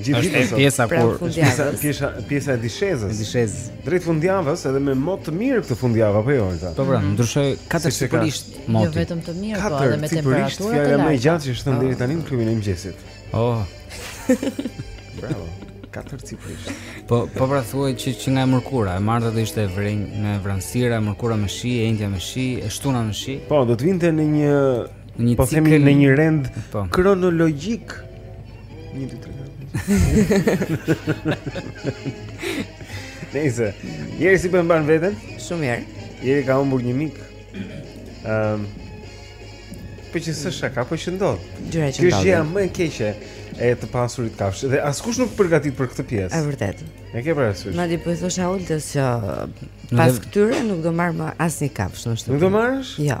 Gjithë ditën sot. Pjesa pra kur pjesa pjesa pjesa e dishezës. Dishezë. Drejt fundjavës edhe me mot të mirë këtë fundjavë apo jo Olta? Po pra, ndryshoi katërcipërisht moti. Jo vetëm të mirë, po edhe me temperatura të larta. Fjala më e gjatë që është deri tani në klubin e mëngjesit. Oh. Bravo. Katërcipërisht. Po po pra thuaj që që nga e mërkura, e marta do ishte vrenjtur në vranësira, e mërkura me shi, e enjtja me shi, e shtuna me shi. Po, do të vinte në një Po themi në një rend po. kronologjik. 1 2 3. Nejse Jeri si po mban veten? Shumë mirë. Jeri ka humbur një mik. Ehm um, Po që s'është shaka, po që ndodh Gjëra që ndodhin Kjo gjëja më e keqe E të pasurit kafshë Dhe askush nuk përgatit për këtë pjesë E vërtetë E ke parasysh Madje po i thosha Oltës që Pas këtyre nuk do marr më asnjë kafshë në shtëpi Nuk do marrësh? Jo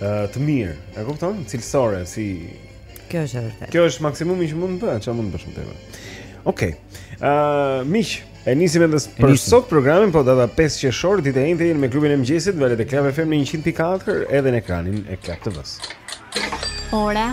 të mirë, e kupton? Cilësore si Kjo është e vërtetë. Kjo është maksimumi që mund të bëhet, çfarë mund të bësh më tepër. Okej. Ë, uh, miq, e nisim edhe për sot programin, po data 5 qershor, ditë e enjte jemi me klubin e mëngjesit, valët e Club FM në 100.4 edhe në ekranin e Club TV-s. Ora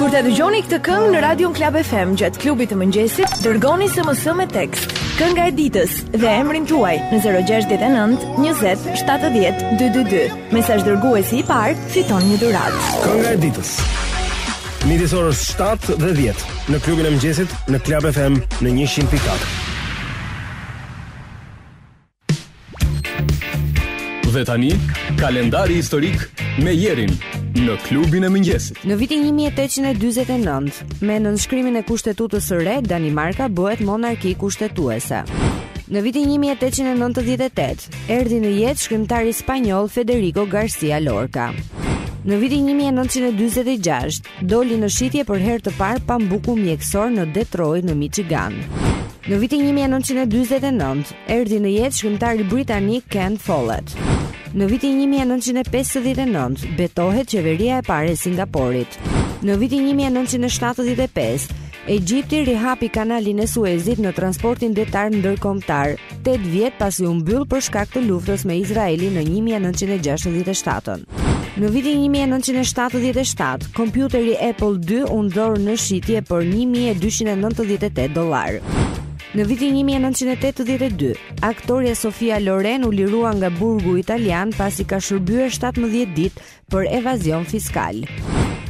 Kur ta dëgjoni këtë këngë në Radio në Klab FM gjatë klubit të mëngjesit, dërgoni SMS me tekst. Kënga e ditës dhe emrin tuaj në 069 20 70 222. Mesazhdërguesi i parë, fiton një dhuratë. Kënga e ditës. Midis orës 7 dhe 10 në klubin e mëngjesit në Klab FM në 100.4. Dhe tani, kalendari historik me Jerin në klubin e mëngjesit. Në vitin 1849, me nënshkrimin e kushtetutës së re, Danimarka bëhet monarki kushtetuese. Në vitin 1898, erdhi në jetë shkrimtari spanjoll Federico Garcia Lorca. Në vitin 1926, doli në shitje për herë të parë pambuku mjekësor në Detroit në Michigan. Në vitin 1949, Erdhi në jetë shkrimtari britanik Ken Follett. Në vitin 1959 betohet qeveria e parë e Singaporit. Në vitin 1975 Egjipti rihapi kanalin e Suezit në transportin detar ndërkombëtar, 8 vjet pasi u mbyll për shkak të luftës me Izraelin në 1967. Në vitin 1977, kompjuteri Apple II u nxor në shitje për 1298 dollarë. Në vitin 1982, aktorja Sofia Loren u lirua nga burgu italian pasi ka shërbyer 17 ditë për evazion fiskal.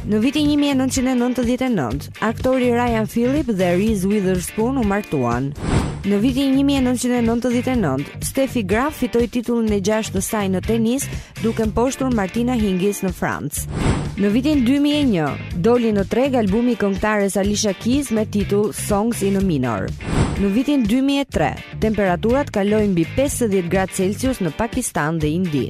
Në vitin 1999, aktori Ryan Phillippe dhe Reese Witherspoon u martuan. Në vitin 1999, Steffi Graf fitoi titullin e gjashtë të saj në tenis duke mposhtur Martina Hingis në Francë. Në vitin 2001, doli në treg albumi i këngëtares Alicia Keys me titull Songs in a Minor. Në vitin 2003, temperaturat kalojnë mbi 50 gradë Celsius në Pakistan dhe Indi.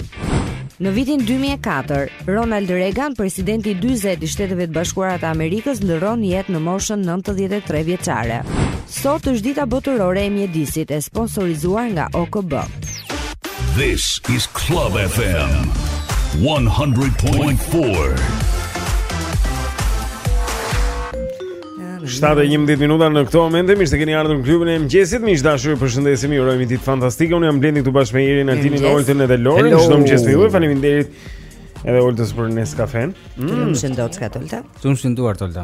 Në vitin 2004, Ronald Reagan, presidenti i 40 i Shteteve të Bashkuara të Amerikës, ndërron jetë në moshën 93 vjeçare. Sot është dita botërore e mjedisit e sponsorizuar nga OKB. This is Club FM 100.4. Shtatë e njëmbëdhjetë minuta në këto momente Mirë se keni ardhur në klubin e mëngjesit Miq të dashur përshëndesim Urojmë një ditë fantastike Unë jam Blendi këtu bashkë me Irin Altinin Oltën edhe Lorin Hello. Çdo mëngjes të ju Faleminderit edhe Oltës për Nescafenë mm. Të më shëndot shka Tolta Të më shënduar Tolta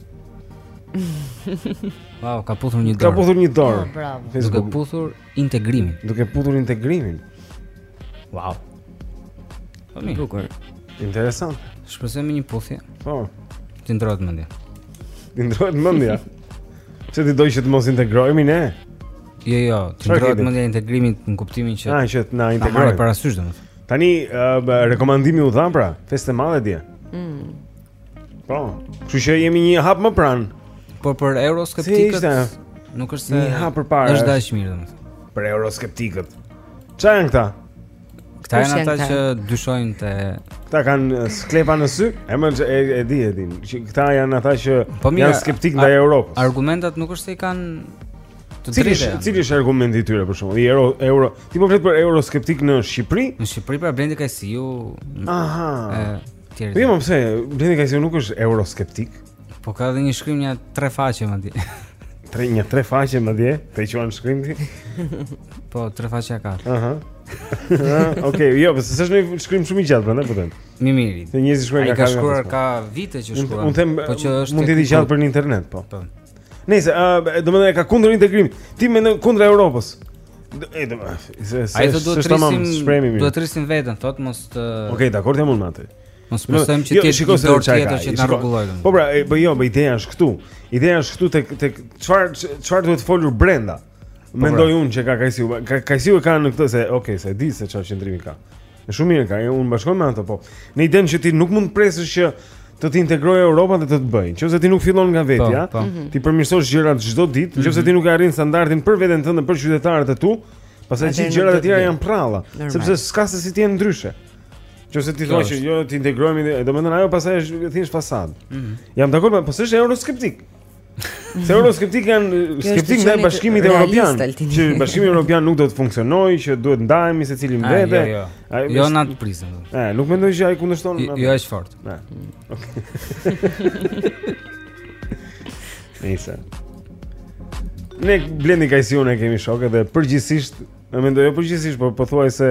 Wow, ka puthur një dorë. Ka puthur një dorë. Oh, bravo. Facebook. Duke puthur integrimin. Duke puthur integrimin. Wow. Po mirë. Bukur. Interesant. Shpresoj me një puthje. Po. T'i ndrrohet mendja. T'i ndrrohet mendja. Pse ti do që të mos integrohemi ne? Jo, jo, t'i ndrrohet mendja integrimit në kuptimin që Ah, që të na integrojë. Parasysh domethënë. Tani uh, rekomandimi u dha pra, festë e madhe dje. Mm. Po. Kështu që jemi një hap më pranë. Po për euroskeptikët. Si nuk është se një hap përpara. Është lajm i mirë domethënë. Për euroskeptikët. Çfarë janë këta? Këta janë ata që dyshojnë të Këta kanë sklepa në sy? E më e, e di e di. Këta janë ata që po mirë, janë skeptikë ndaj Europës. Argumentat nuk është se i kanë të drejtë. Cili cili është argumenti i tyre për shembull? Euro euro. Ti po flet për euroskeptikë në Shqipëri? Në Shqipëri pra Blendi Kajsiu. Aha. tjerë. Po jo, pse? Blendi Kajsiu nuk është euroskeptik. Po ka edhe një shkrim nja tre faqe madje. Tre nja tre faqe madje, e quan shkrim ti? Po tre faqe ka. Aha. Okej, jo, pse s'është një shkrim shumë i gjatë prandaj po them. Mi miri. Të njëzi shkruaj ka. Ai ka shkruar ka vite që shkruan. Unë them, po që është mund të jetë i gjatë për në internet, po. Po. Nëse, uh, domethënë e ka kundër integrimit. Ti mendon kundra Europës. E do më. Ai do të rrisim, do të rrisim veten, thotë mos të Okej, okay, dakord jam unë me atë. Mos përsojmë që jo, ti e shikoj dorë tjetër që na rregullojë. Po pra, po jo, po ideja është këtu. Ideja është këtu tek tek çfarë çfarë duhet të folur brenda. Mendoj unë që ka Kajsiu, ka Kajsiu e ka në këtë se, okay, s'e di se çfarë qëndrimi ka. Në shumë mirë ka, unë bashkohem me atë po. Në idenë që ti nuk mund të presësh që të të integrojë Europa dhe të të bëjë. Nëse ti nuk fillon nga vetja, po, po. Mhm. t'i përmirësosh gjërat çdo ditë, nëse mhm. ti nuk e arrin standardin për veten tënde për qytetarët e tu, pastaj gjithë gjërat e tjera janë prralla, sepse s'ka se si të jetë ndryshe. Nëse ti thua që jo të integrohemi, domethënë ajo pastaj është thjesht fasadë. Mhm. Jam dakord, po s'është euroskeptik. Se euroskeptikë janë skeptikë ndaj bashkimit evropian. Që bashkimi evropian nuk do të funksionojë, që duhet të ndahemi secili ah, vetë. Jo, jo. Jo, na hiq prizën. Ë, nuk mendoj që ai kundërshton. Jo, jo është fort. Ë. Nëse. Ne Blendi Kajsiun e kemi shok dhe përgjithsisht, domethënë jo përgjithsisht, por pothuajse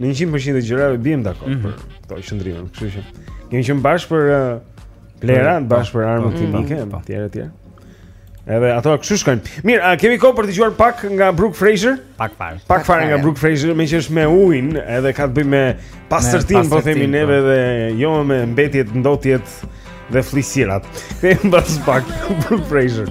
në 100% të gjërave biem dakord mm -hmm. për këto qëndrime, kështu që kemi qenë bashkë për Plehra po, bashkë për armë po, kimike po. etj etj. Edhe ato kështu shkojnë. Mirë, a kemi kohë për të dëgjuar pak nga Brooke Fraser? Pak fare. Pak fare nga Brooke Fraser, meqë është me ujin, edhe ka të bëjë me pastërtinë, po themi neve dhe jo me mbetjet, ndotjet dhe fëlliqësirat. Kthehemi pas pak Brooke Fraser.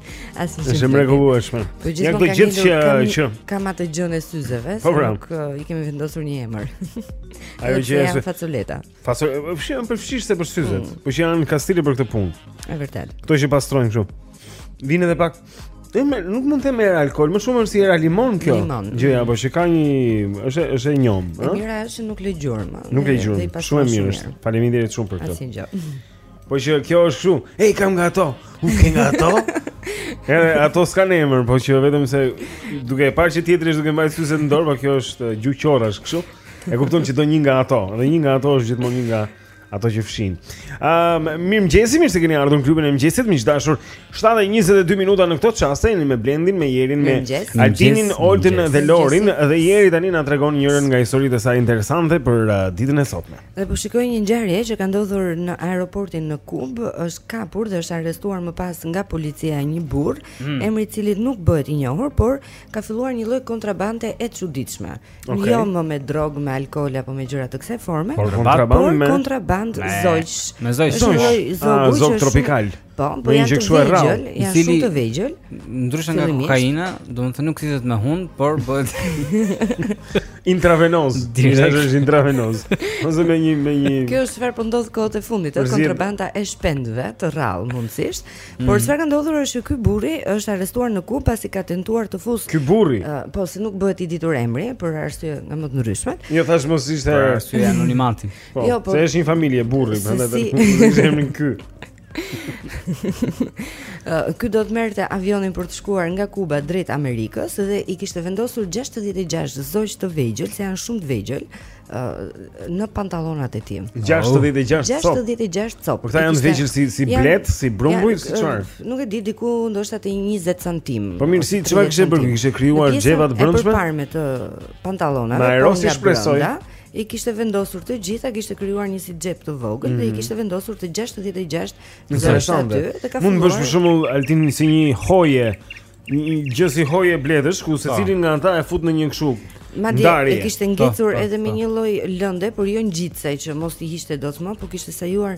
Asnjë gjë. Është e mrekullueshme. Po gjithë këto vite që kam atë gjënë e syzeve, po, pra. nuk uh, i kemi vendosur një emër. Ajo që është facoleta. Facol, fshi janë fshirëse për syzet, mm. po që janë kastile për këtë punë. Është vërtet. Kto që pastrojnë kështu. Vinë edhe pak Dhe me, nuk mund të them era alkool, më shumë si era limon kjo. Limon. Gjëja apo që ka një është është e njomë, ëh. E mira është që nuk lë gjurmë. Nuk lë gjurmë. Shumë mirë është. Faleminderit shumë për këtë. Asnjë gjë. Po që kjo është kështu. Ej, kam nga ato. U ke nga ato? Edhe ato s'kan emër, po që vetëm se duke e parë që tjetri është duke mbajë syze në dorë, po kjo është uh, gju qorrash kështu. E kupton që do një nga ato, dhe një nga ato është gjithmonë një nga ato që fshin. Ëm, um, mirëmëngjesi, mirë se keni ardhur në klubin e mëngjesit, miq të dashur. 7:22 minuta në këto çaste jeni me Blendin, me Jerin, me Mirëmëngjes. Altinin, Mirëmëngjes, Oltën mirëmëngjes. dhe Lorin dhe Jeri tani na tregon njërën nga historitë e saj interesante për uh, ditën e sotme. Dhe po shikoj një ngjarje që ka ndodhur në aeroportin në Kubë, është kapur dhe është arrestuar më pas nga policia një burrë, mm. emri i të cilit nuk bëhet i njohur, por ka filluar një lloj kontrabande e çuditshme. Okay. Jo më me drogë, me alkool apo me gjëra të kësaj forme, por kontrabandë me kontrabandë zogjsh. Me zogjsh. Është një lloj ah, zogu që zog tropikal. Po, po janë të vegjël, janë cili, shumë të vegjël. Ndryshe nga kokaina, domethënë nuk thithet me hund, por bëhet intravenoz. Direkt është intravenoz. Ose me një me një Kjo është çfarë po ndodh kohët e fundit, është kontrabanda e shpendëve të rrallë mundësisht. Mm. Por çfarë ka ndodhur është që ky burri është arrestuar në Kubë pasi ka tentuar të fusë. Ky burri. Uh, po, se nuk bëhet i ditur emri për arsye nga më të ndryshme. Jo thashë mos ishte arsye anonimati. Po, jo, po, se është një familje burri, prandaj si... emrin Ky. Ky do të merrte avionin për të shkuar nga Kuba drejt Amerikës dhe i kishte vendosur 66 zogj të vegjël, se janë shumë të vegjël, në pantallonat e tij. 66 copë. 66 copë. Po këta janë të vegjël si si bletë, si brumbuj, si çfarë? Nuk e di diku ndoshta te 20 cm. Po mirë, si çfarë kishte bërë? Kishte krijuar xhepa të brendshme. E përparme të pantallonave. Jo në vende erozi shpresoj. i kishte vendosur të gjitha, kishte krijuar një si xhep të vogël mm -hmm. dhe i mhm. kishte vendosur të 66 zogjtë aty dhe ka filluar. Mund të bësh për shembull Altin si një hoje, një gjë si hoje bletësh ku secilin po. nga ata e fut në një kështu Madje e kishte po, ngjitur po, edhe me një lloj lënde, por jo ngjitëse që mos t'i hiqte dot më, por kishte sajuar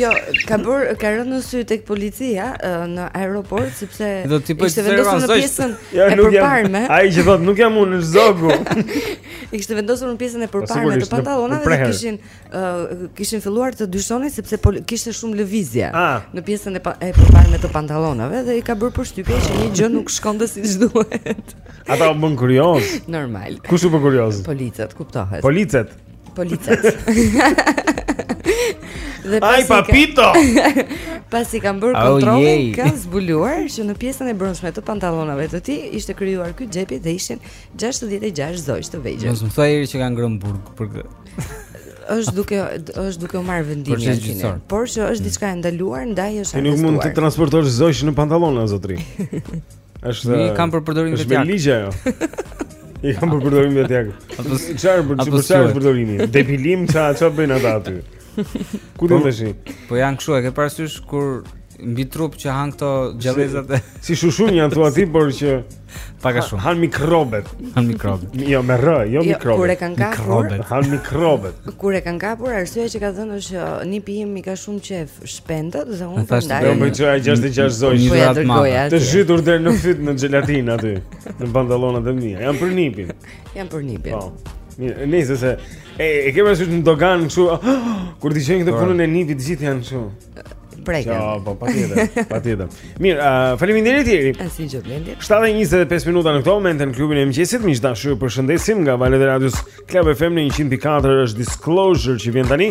jo, ka bërë, ka rënë në sy tek policia në aeroport sepse do ti bëj vendosur në pjesën e përparme. Ai që thotë nuk jam unë po zogu. Ishte vendosur në pjesën e po, përparme të pantallonave dhe kishin uh, kishin filluar të dyshonin sepse pol, kishte shumë lëvizje ah. në pjesën e, pa, e përparme të pantallonave dhe i ka bërë përshtypje që një gjë nuk shkonte siç duhet. Ata u bënë kuriozë. Normal. Kush u bë kurioz? Policët, kuptohet. Policët. Policët. Dhe pasi Ai papito. pasi kanë bërë kontrollin, oh, kanë zbuluar që në pjesën e brendshme të pantallonave të tij ishte krijuar ky xhepi dhe ishin 66 zogj të vegjël. Mos më thuaj Jeri që kanë ngrënë burg për këtë. është duke është duke u marrë vendimi për të. Por që është diçka e ndaluar, ndaj është arrestuar. Nuk mund të transportosh zogj në pantallona zotëri. Është I kam për përdorim vetjak. Është me ligj ajo. I kam për përdorim vetjak. Çfarë për çfarë është përdorimi? Depilim ça ça bëjnë ata aty? Ku do po, të shi? Po janë kështu, e ke parasysh kur mbi trup që hanë këto gjallesat e si shushunja thua ti, por që pak a shumë. Hanë mikrobet. Hanë mikrobet. Jo me r, jo, jo mikrobet. Kur e kanë kapur? Hanë mikrobet. Kur e kanë kapur, arsyeja që ka thënë është që nipi im i ka shumë qejf shpendët dhe unë prandaj. Tash do të bëj çfarë 66 zogj. Po ja dërgoja. Të zhytur deri në fyt në xhelatinë aty, në pantallonat e mia. Janë për nipin. Janë për nipin. Po. Mirë, nëse se e e kemi ashtu në doganë kështu kur t'i themi këtë po. punën e nipit gjithë janë kështu. Preken. Ja, po patjetër, patjetër. Mirë, uh, faleminderit Jeri. Asgjë Blendi. 7:25 minuta në këtë moment në klubin e mëngjesit, miq të dashur, ju përshëndesim nga valët e radios Club FM në 104 është Disclosure që vjen tani.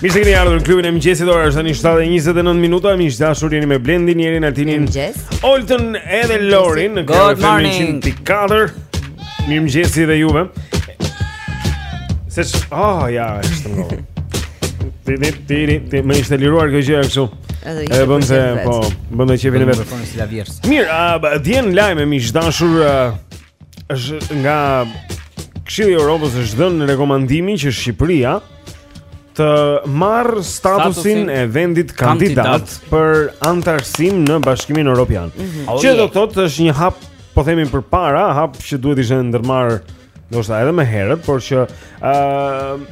Mirë se keni ardhur në klubin e mëngjesit. Ora është tani 7:29 minuta. Miq të dashur, jeni me Blendin, Jerin, Altinin, Oltën edhe Lorin në klubin e mëngjesit. Mirë mëngjesi dhe juve Se që... Oh, ja, e është më Ti, ti, ti, ti, ti, më është liruar kjo gjë kështu. Edhe bën se po, bën dhe qejfin e vet. Mirë, a dini lajm e miq dashur është nga Këshilli i Europës është dhënë rekomandimi që Shqipëria të marrë statusin e vendit kandidat për anëtarësim në Bashkimin Europian. Mm -hmm. Që do të thotë është një hap po themi përpara, hap që duhet të ishte ndërmarrë, ndoshta edhe më herët, por që uh,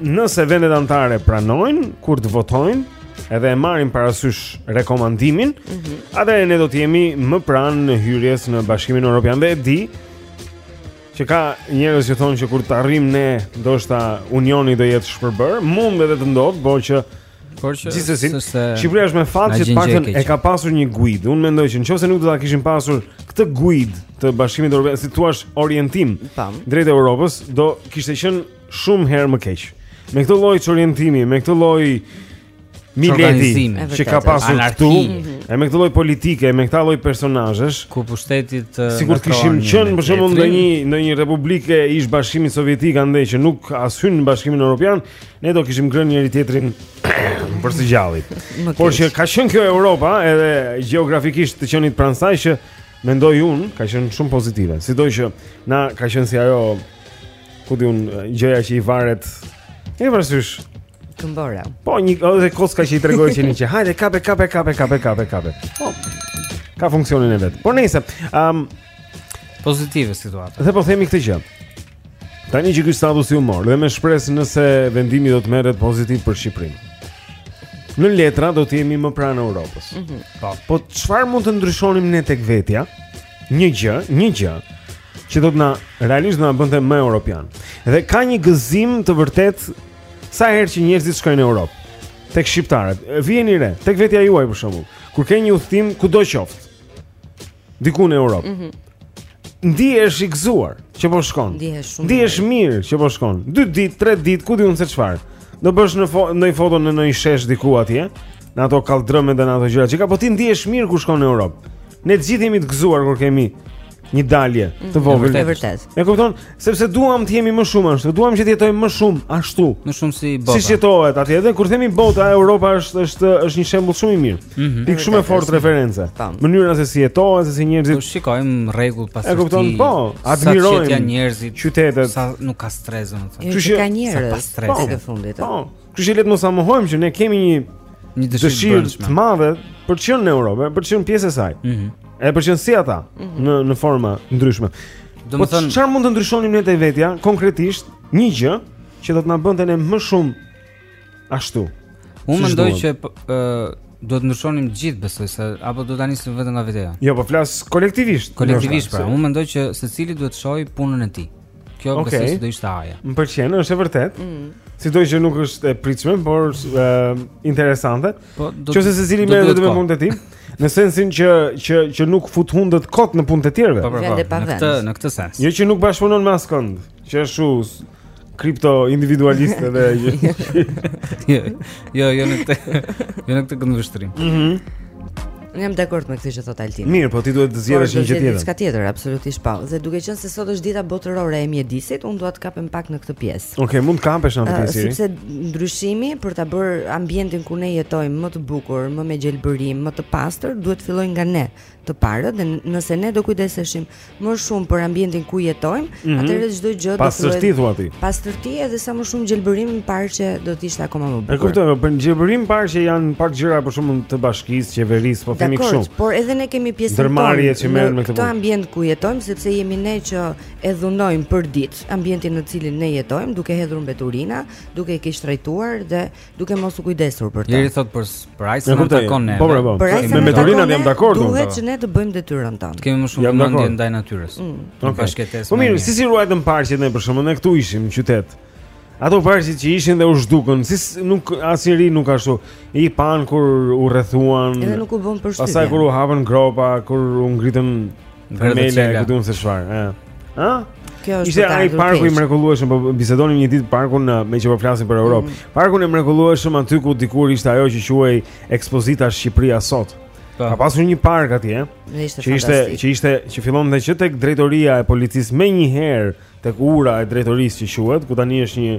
nëse vendet anëtare pranojnë, kur të votojnë, edhe e marrin parasysh rekomandimin, mm -hmm. atëherë ne do të jemi më pranë hyrjes në Bashkimin Europian dhe e di që ka njerëz që thonë që kur të arrijmë ne, ndoshta Unioni do jetë shpërbërë, mund edhe të ndodhë, por që Por që gjithsesi, Shqipëria është me fat që të paktën e ka pasur një guidë. Unë mendoj që nëse nuk do ta kishim pasur këtë guidë të Bashkimit Evropian, si thua, orientim drejt Evropës, do kishte qenë shumë herë më keq. Me këtë lloj orientimi, me këtë lloj mileti që ka pasur këtu, mhm. e me këtë lloj politike, me këtë lloj personazhesh, kupton ti sikur të kishim qenë për shembull në një në një republikë ish bashkimit sovjetik andej që nuk as hyn në bashkimin evropian, Ne do kishim ngrënë njëri-tjetrin për së gjalli. Por që ka qenë kjo Europa, edhe gjeografikisht të qenit pranë saj që mendoj unë, ka qenë shumë pozitive. Sido që na ka qenë si ajo ku di unë gjëja që i varet. E vërsysh këmbore. Po një edhe koska që i tregon qenit që hajde kape kape kape kape kape kape. Po. Ka funksionin e vet. Por nejse, ëm um, pozitive situata. Dhe po themi këtë gjë. Tani që ky status u mor dhe me shpresë nëse vendimi do të merret pozitiv për Shqipërinë. Në letra do të jemi më pranë Europës. Mm -hmm. Po, çfarë mund të ndryshonim ne tek vetja? Një gjë, një gjë që do të na realisht do na bënte më europianë. Dhe ka një gëzim të vërtetë sa herë që njerëzit shkojnë në Europë tek shqiptarët. Vijeni re, tek vetja juaj për shembull. Kur ke një udhëtim kudo qoftë, diku në Europë. Mm -hmm. Ndihesh i gëzuar që po shkon. Ndihesh shumë. Ndihesh mirë që po shkon. 2 ditë, 3 ditë, ku di unë se çfarë. Do bësh ndonjë foto në ndonjë shesh diku atje, në ato kalldrëme dhe në ato gjëra. Çka po ti ndihesh mirë kur shkon në Europë. Ne të gjithë jemi të gëzuar kur kemi një dalje të mhm. vogël. Është e vërtetë. E kupton? Sepse duam të jemi më shumë ashtu, duam që të jetojmë më shumë ashtu. Më shumë si bota. Si jetohet atje dhe kur themi bota, Europa është është është një shembull shumë i mirë. Mm -hmm. Pikë shumë e fortë reference. Mënyra se si jetohet, se si njerëzit. Po shikojmë rregull, pastërti. E kupton po, admirojmë njerëzit, qytetet. Sa nuk ka stres domethënë. Që ka njerëz pas stresit të fundit. Po. Kështu që le të mos mohojmë që ne kemi një një dëshirë të madhe për të qenë në Europë, për të qenë pjesë e saj. Ëh. Mm -hmm. Edhe për të qenë si ata mm -hmm. në në forma të ndryshme. Do të thoja çfarë mund të ndryshonim ne te vetja konkretisht një gjë që do të na bënte ne më shumë ashtu. Unë mendoj që ë po, do të ndryshonim gjithë besoj se apo do ta nisim vetëm nga vetja. Jo, po flas kolektivisht. Kolektivisht pra, unë mendoj që secili duhet të shohë punën e tij. Kjo okay. besoj se do ishte ajo. Më pëlqen, është e vërtet. Mm. Sidoqë nuk është e pritshme, por e, interesante. Po, Që secili merret me punën e tij, në sensin që që që nuk fut hundët kot në punët e tjerëve. Po, po, po. Në këtë në këtë sens. Jo që nuk bashkëpunon me askënd, që është shumë kripto individualiste dhe jo. jo, jo në këtë, jo në këtë këndvështrim. Mhm. Mm Unë jam dakord me këtë që thotë Altin. Mirë, po ti duhet të zgjedhësh një gjë tjetër. Diçka tjetër, absolutisht po. Dhe duke qenë se sot është dita botërore e mjedisit, unë dua të kapem pak në këtë pjesë. Okej, okay, mund të kapesh në këtë pjesë. Uh, sepse ndryshimi për ta bërë ambientin ku ne jetojmë më të bukur, më me gjelbërim, më të pastër, duhet të fillojë nga ne, të parët dhe nëse ne do kujdeseshim më shumë për ambientin ku jetojmë, mm -hmm. atëherë çdo gjë do të pastërti thua ti. Pastërti edhe sa më shumë gjelbërim në parqe do të ishte akoma më bukur. E kuptoj, po, për gjelbërim parqe janë pak gjëra për shembull të bashkisë, qeverisë, po themi kështu. Dakor, por edhe ne kemi pjesën tonë. Ndërmarrje që merren me këtë. Këtë ambient ku jetojmë sepse jemi ne që e dhunojmë për ditë ambientin në cilin ne jetojmë, duke hedhur mbeturina, duke e keqtrajtuar dhe duke mos u kujdesur për të. Njëri thotë për për ai s'na takon ne. Po, po, po. Me mbeturinat jam dakord. Duhet që ne të bëjmë detyrën tonë. Të kemi më shumë mendje ndaj natyrës. Mm. Në bashkëjetesë. Po mirë, si s'i ruajtëm parqet ne për shembull ne këtu ishim në qytet. Ato parqet që ishin dhe u zhdukën, si nuk asnjëri nuk ashtu i panë kur u rrethuan. Edhe nuk u bëri përshtypje. Pastaj kur u hapën gropa, kur u ngritën themele, kuptuan se çfarë, ëh. Ë? Kjo është Ishte ai parku i mrekullueshëm, po bisedonim një ditë parkun në meqë po flasim për Europë. Mm. Parkun e mrekullueshëm aty ku dikur ishte ajo që quhej Ekspozita Shqipëria sot. Po. Ka pasur një park atje. Ishte që ishte që ishte që fillonte që tek drejtoria e policisë menjëherë tek ura e drejtorisë që quhet, ku tani është një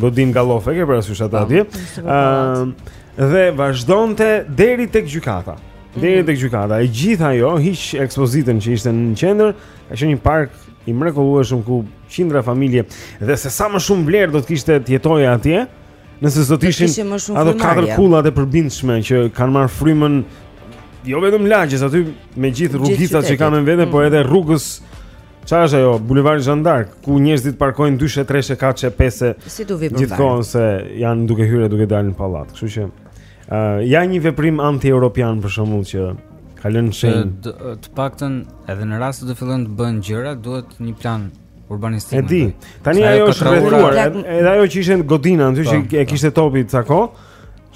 godinë gallofe, ke parasysh atë atje. Ëm dhe vazhdonte deri tek gjykata. Deri mhm. tek gjykata. E gjithë ajo hiq ekspozitën që ishte në qendër, Ka qenë një park i mrekullueshëm ku qindra familje dhe se sa më shumë vlerë do të kishte të jetoje atje, nëse s'do të ishin ato katër kullat e përbindshme që kanë marrë frymën jo vetëm lagjes aty me gjithë rrugicat që kanë vende, mm. por edhe rrugës ça është ajo, bulevardi Zhan d'Ark, ku njerëzit parkojnë 2-3 treshe, 4-5 Si të vipër Gjithë kohën se janë duke hyrë, duke dalë në pallat Kështu që Uh, ja një veprim anti-europian për shembull që ka lënë shenjë. Të, të paktën edhe në rast se do fillojnë të bëhen gjëra, duhet një plan urbanistik. E di. Tani ajo është rrethuar, edhe ajo që ishte godina aty që po, e po. kishte Topi ca kohë,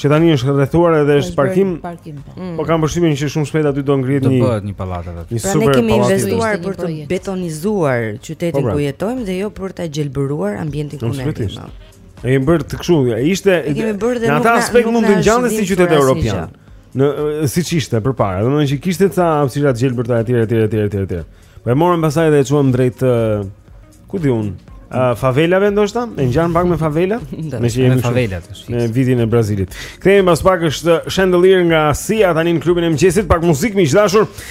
që tani është rrethuar edhe është parkim. Po, mm. po kam përshtypjen që shumë shpejt aty do ngrihet një do bëhet një pallat aty. Një pra super pallat. Ne kemi investuar për të betonizuar qytetin ku jetojmë dhe jo për ta gjelbëruar ambientin ku ne jetojmë. E kemi bërë kështu, ishte në atë aspekt mund të ngjante si qytet europian. Në siç ishte përpara, domethënë që kishte ca hapësira të gjelbërta etj etj etj etj etj. Po e morëm pastaj dhe e çuam drejt ku di unë, uh, favelave ndoshta, e ngjan pak me favela, meqë jemi favela tash. Në vitin e Brazilit. Kthehemi pas pak është Chandelier nga Sia tani në klubin e mëngjesit, pak muzikë miq të dashur.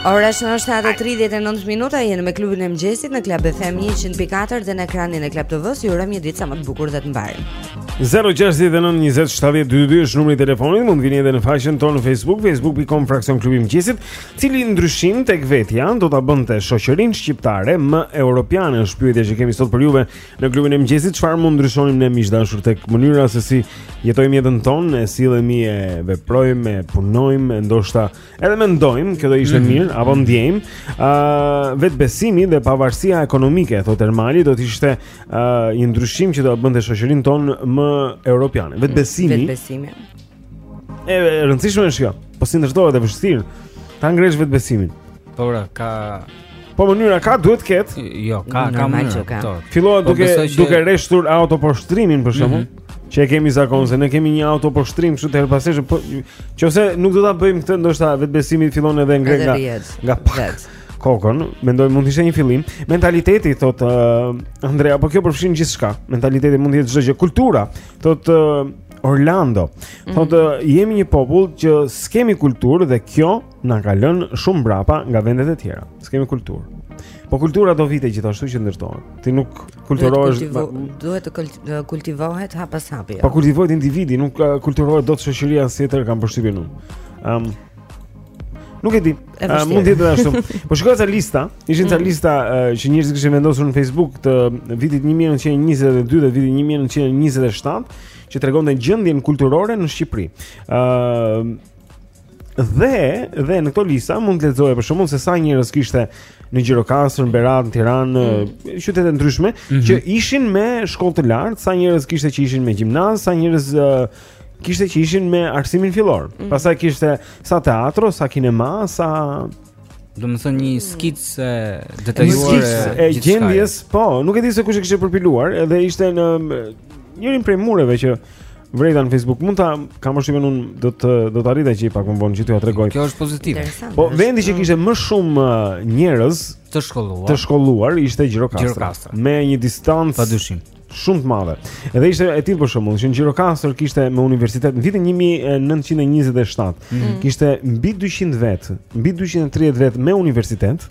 Ora është 7.39 minuta Jeni me klubin e mëngjesit në Club FM 100.4 Dhe në ekranin e Club TV-së Ju urojmë një ditë sa më të bukur dhe të mbarë 069-2722 është numri i telefonit Mund të vini edhe në faqen tonë në Facebook Facebook.com fraksion klubi i mëngjesit Cili ndryshim tek vetja do ta bënte shoqërinë shqiptare më europiane? Është pyetja që kemi sot për juve në klubin e mëngjesit. Çfarë mund ndryshonim ne miq të dashur tek mënyra se si jetojmë jetën tonë, e sillemi e veprojmë, e punojmë, e ndoshta edhe mendojmë, kjo do ishte mm -hmm. mirë, apo ndjejmë. Ë uh, vetbesimi dhe pavarësia ekonomike, thotë Ermali, do të ishte uh, një ndryshim që do ta bënte shoqërinë tonë më europiane. Vetbesimi. Vetbesimi. E rëndësishme është kjo. Po si ndërtohet e vështirë. Ta ngresh vetëbesimin. Po ore, ka Po mënyra ka duhet të ketë. Jo, ka ka mënyrë. Po, Fillohet po, duke që... duke reshtur autoposhtrimin për shembull. Mm -hmm. Që e kemi zakon se ne kemi një autoposhtrim kështu të herëpashershëm, po nëse nuk do ta bëjmë këtë, ndoshta vetëbesimi fillon edhe ngre nga nga pak. Kokën, mendoj mund të ishte një fillim. Mentaliteti thotë uh, Andrea, po kjo përfshin gjithçka. Mentaliteti mund të jetë çdo gjë, kultura, Thotë Orlando. Mhm. Thotë mm -hmm. jemi një popull që s'kemi kulturë dhe kjo na ka lënë shumë mbrapa nga vendet e tjera. S'kemi kulturë. Po kultura do vite gjithashtu që të ndërtohet. Ti nuk kulturohesh, duhet të kultivohet hap pas hapi. Po kultivohet individi, nuk kulturohet dot shoqëria si e tërë kam përshtypjen unë. Ëm um, Nuk e di. Uh, mund të jetë ashtu. Po shikoja ca lista, ishin ca mm. lista uh, që njerëzit kishin vendosur në Facebook të vitit 1922 dhe vitit 1927 që tregonte gjendjen kulturore në Shqipëri. Ëh uh, dhe dhe në këto lista mund të lexoje për shembull se sa njerëz kishte në Gjirokastër, në Berat, në Tiranë, mm. qytete të ndryshme mm -hmm. që ishin me shkollë të lartë, sa njerëz kishte që ishin me gjimnaz, sa njerëz uh, kishte që ishin me arsimin fillor. Mm -hmm. Pastaj kishte sa teatro, sa kinema, sa domethënë një skicë e detajuar e gjendjes, po, nuk e di se kush e kishte përpiluar, edhe ishte në njërin prej mureve që vrejta në Facebook. Mund ta kam përshtypën unë do të do ta arrij që pak më vonë që t'ju tregoj. Kjo është pozitive. Po vendi që kishte më shumë njerëz të shkolluar, të shkolluar ishte Gjirokastra. Me një distancë padyshim. shumë të madhe. Edhe ishte e tillë për shembull, që në Gjirokastër kishte me universitet në vitin 1927. Mm -hmm. Kishte mbi 200 vetë, mbi 230 vetë me universitet.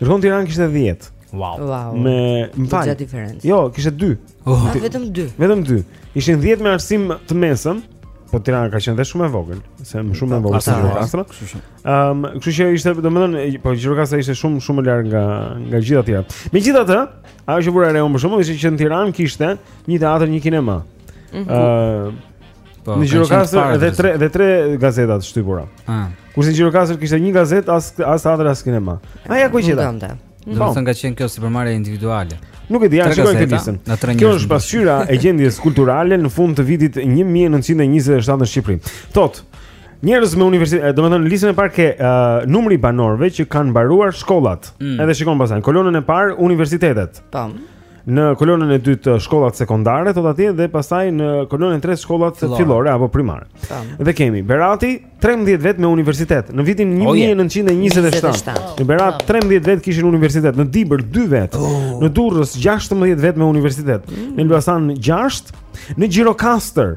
Ndërkohë në Tiranë kishte 10. Wow. wow. Më, më fal. Jo, kishte 2. Oh. Ah, vetëm 2. Vetëm 2. Ishin 10 me arsim të mesëm. Po Tirana ka qenë dhe shumë e vogël, se më shumë e vogël se Gjirokastra. Ehm, kështu që ishte, domethënë, po Gjirokastra ishte shumë shumë më larg nga nga gjithë të tjerat. Megjithatë, Ajo që vura re unë më shumë ishte që në Tiranë kishte një teatër, një kinema. Ëh. Mm -hmm. Po, në Gjirokastër dhe tre dhe tre gazeta të shtypura. Ëh. Kurse në Gjirokastër kishte një gazetë as as teatër as kinema. A ja ku e gjeta. Domethënë ka qenë kjo sipërmarrje individuale. Nuk e di, ja ta shikoj këtë listën. Kjo është pasqyra e gjendjes kulturale në fund të vitit 1927 në Shqipëri. Thotë, Njerëz me universitet, eh, domethënë listën e parë ke uh, numri i banorëve që kanë mbaruar shkollat. Mm. Edhe shikon pastaj kolonën e parë universitetet. Tam. Në kolonën e dytë eh, shkollat sekondare, thotë atje dhe pastaj në kolonën e tretë shkollat fillore, fillore apo primare. Tam. Dhe kemi Berati 13 vetë me universitet në vitin 1927. Në Berat 13 vetë kishin universitet, në Dibër 2 vetë, oh. në Durrës 16 vetë me universitet, mm. në Elbasan 6, në Gjirokastër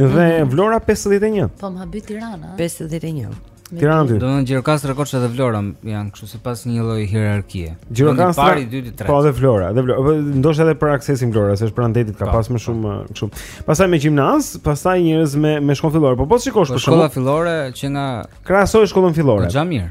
Dhe mhm. Vlora 51. Po më habit Tirana. 51. Tirana dy. Domethënë Gjirokastra, Korça dhe Vlora janë kështu sipas një lloj hierarkie. Gjirokastra, e para, dyta, treta. Po dhe Vlora, dhe Vlora. Po, ndoshta edhe për aksesin Vlora, se është pranë detit ka po, pas më po. shumë eh, kështu. Pastaj me gjimnaz, pastaj njerëz me me shkollë fillore. Po po ta shikosh po, për shkolla fillore që ta krahasoj shkollën fillore. Është mirë.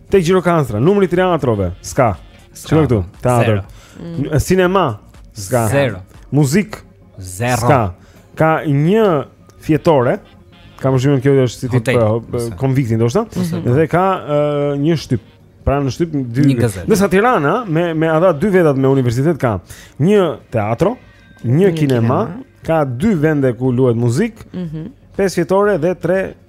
Te Gjirokastra, numri i teatrove, s'ka. Shiko këtu, teatr. Mm. Sinema, s'ka. Zero. Muzikë, zero. S'ka. Ka një fjetore. Ka më shumë kjo është si tip eh, konvikti ndoshta dhe ka eh, një shtyp pra në shtyp dy gazeta. Ndërsa Tirana me me ata dy vetat me universitet ka një teatro, një, kinema, ka dy vende ku luhet muzikë, mm -hmm. pesë fjetore dhe tre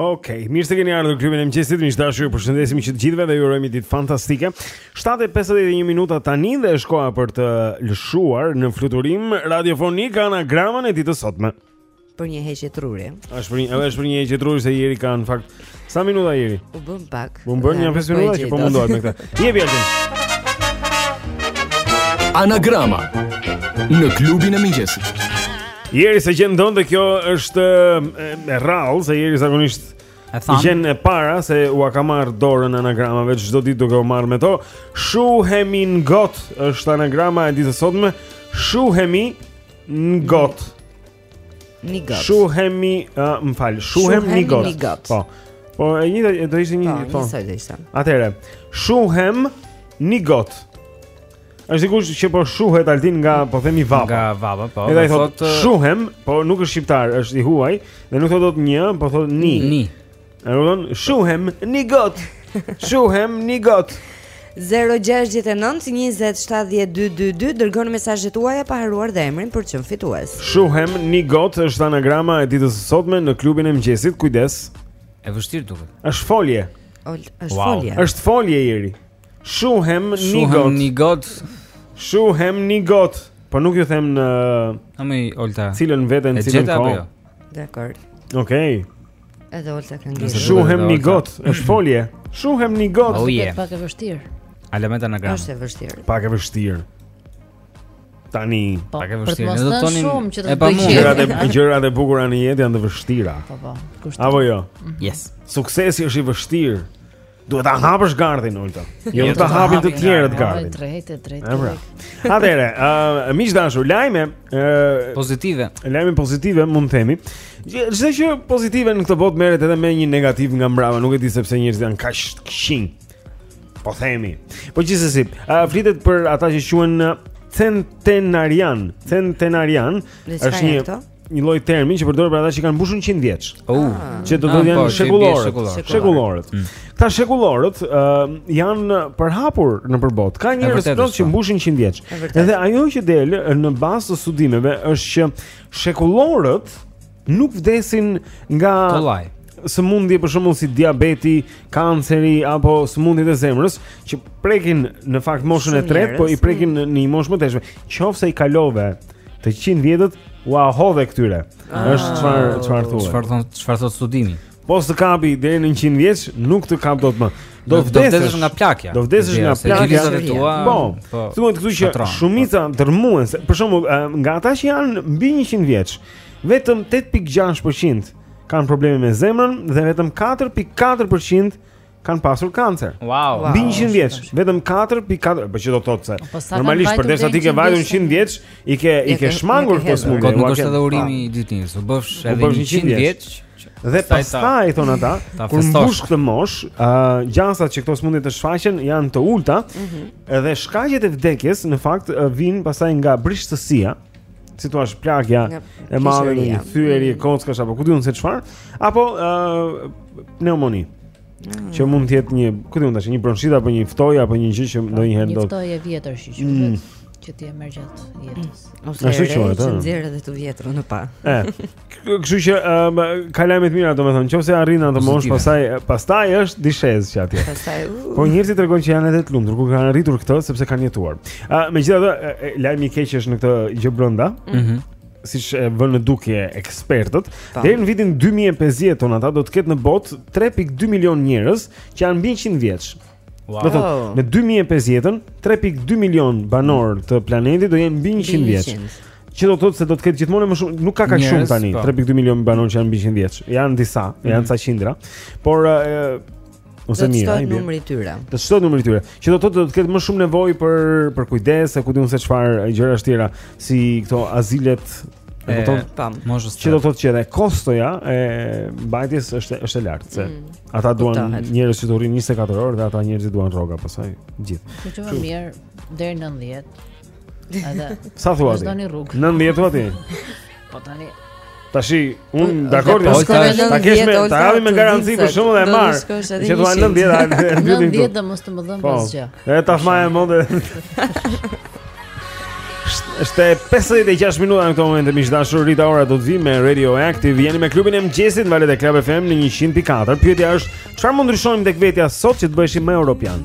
Okej, okay, mirë se keni ardhur Klubin e Mëngjesit. Miq të dashur, ju përshëndesim që të gjithëve dhe ju urojmë një ditë fantastike. 7:51 minuta tani dhe është koha për të lëshuar në fluturim radiofonik anagramën e ditës së sotme. për një heqje truri. Është për një, edhe është për një heqje truri se Jeri ka në fakt. Sa minuta Jeri? U bënë pak. U bënë një 5 minuta që po mundohet me këtë. Jepi atë. Anagrama në klubin e mëngjesit. Jeri s'e gjen dot dhe kjo është e rrallë se Jeri zakonisht i gjen e para se ua ka marrë dorën anagramave çdo ditë duke u marr me to. Shuhem nigot është anagrama e ditës së sotme. Shuhemi Ngot. Nigot. Shuhemi, uh, më fal, shuhem Nigot. Nigot. Po. Po e një do të ishte një po. Po, do ishte. Atëre, shuhem Nigot. Është diku që po shuhet Altin nga po themi vapa. Nga vapa, po. Edhe i thotë shuhem, po nuk është shqiptar, është i huaj, dhe nuk thotë dot një, po thotë ni. Ni. Ergon, shuhem nigot. Shuhem nigot. 0-6-9-27-12-2 Dërgoni mesazhet tuaja pa harruar dhe emrin për të qenë fitues Shuhem nigot është anagrama e ditës së sotme në klubin e mëngjesit Kujdes E vështirë duket është folje Ol, është wow. folje është folje Jeri Shuhem nigot Shuhem nigot Shuhem nigot Por nuk ju them në Ami, Olta. Cilën vetë, cilën kohë. Jo? Dakord. Okej. Okay. Edhe Olta ka ngjitur. Shuhem nigot, është folje. Shuhem nigot. Oh, yeah. Pak e vështirë. Alamet anagrame. Është e vështirë. Pak e vështirë. Tani, po, pak e vështirë. Do të thonin shumë që të bëjë gjërat e gjërat e bukura në jetë janë të vështira. Po po. Apo jo. Mhm. Yes. Suksesi është i vështirë. Duhet ta hapësh gardhin Olta. Jo, jo ta hapin të tjerët gardhin. Drejtë, drejtë. Ëmra. Atëre, ë uh, miq të dashur, lajme ë uh, pozitive. Lajme pozitive mund të themi. Çdo gjë pozitive në këtë botë merret edhe me një negative nga mbrapa, nuk e di sepse njerëzit janë kaq të këqij. Po themi. Po gjithsesi, uh, flitet për ata që quhen centenarian, centenarian është një një lloj termi që përdoret për ata që kanë mbushur 100 vjeç. Oh, që do të thotë ah, po, shekullorët. Shekullorët. Mm. Këta shekullorët uh, janë përhapur nëpër botë. Ka njerëz që që mbushin 100 vjeç. Edhe ajo që del në bazë të studimeve është që shekullorët nuk vdesin nga Kollaj. sëmundje për shembull si diabeti, kanceri apo sëmundjet e zemrës që prekin në fakt moshën e tretë, po i prekin në një moshë më të hershme. Qoftë se i kalove Të 100 vjetët ua hodhe këtyre. Ah. Është çfarë çfarë thua? Çfarë thon çfarë thotë studimi? Po s'të kapi deri në 100 vjeç, nuk të kap dot më. Do të vdesësh nga plakja. Do vdesësh nga plakja. Po. po. Thuhet këtu që po. shumica dërmuese, për shembull, nga ata që janë mbi 100 vjeç, vetëm 8.6% kanë probleme me zemrën dhe vetëm 4.4% kanë pasur kancer. Wow. Mbi 100 vjeç, vetëm 4.4, po që do të thotë se po normalisht përderisa ti ke vajtur 100 vjeç, i ke i ke shmangur këtë smundje. Nuk është edhe urimi i ditës, u bëfsh edhe 100 vjeç. Dhe pastaj thon ata, kur mbush këtë mosh, ë uh, gjasat që këto smundje të shfaqen janë të ulta, mm -hmm. dhe shkaqet e vdekjes në fakt vijnë pastaj nga brishtësia. si thua, plakja e madhe, ndonjë thyerje mm. kockash apo ku di un se çfarë, apo uh, pneumoni. Mm. Që mund të jetë një, ku di un tash, një bronshit apo një ftohje apo një gjë që po, ndonjëherë do. Një ftohje e vjetër që quhet mm. që ti e merr gjatë jetës. Mm. Ose që nxjerr edhe të vjetrën në pa. Kështu që um, ka lajme të mira, domethënë, nëse arrin atë mosh, pastaj pastaj është dishezë që atje. Pastaj. Po njerëzit tregojnë që janë edhe të lumtur kur kanë arritur këtë sepse kanë jetuar. Ë, uh, megjithatë, lajmi i keq është në këtë gjë brenda. Mhm. Mm siç e vënë në dukje ekspertët, deri në vitin 2050 thon ata do të ketë në botë 3.2 milion njerëz që janë mbi 100 vjeç. Wow. Do të thotë, në 2050-ën 3.2 milion banorë të planetit do jenë mbi 100 vjeç. Që do të thotë se do të ketë gjithmonë më shumë, nuk ka kaq shumë tani, 3.2 po. milion banorë që janë mbi 100 vjeç. Janë disa, mm -hmm. janë mhm. ca qindra, por e, ose mirë, do të shtohet numri i tyre. Do të shtohet numri i tyre. Që do të thotë do të ketë më shumë nevojë për për kujdes, e ku di un se çfarë gjëra të tjera, si këto azilet E kupton? Tam. Që do të thotë që edhe kostoja e mbajtjes është është e lartë, se mm. Ata duan njerëz që t'u rrinë 24 orë dhe ata njerëz duan rroga pastaj gjithë. Kjo që më mirë deri 90. Edhe Sa thua ti? 90 thua ti? Po tani Tashi un po, dakor jam. Po, ta kesh me ta havi me garanci për shkakun e marr. Që thua 90 ai. 90 do mos të më dhëmbë asgjë. E ta fmaja mode. Është 56 minuta në këtë moment miq të dashur Rita Ora do të vi me Radioactive. Jeni me klubin e mëngjesit në valët e Club FM në 100.4. Pyetja është çfarë mund ndryshonim tek vetja sot që të bëheshim më europian?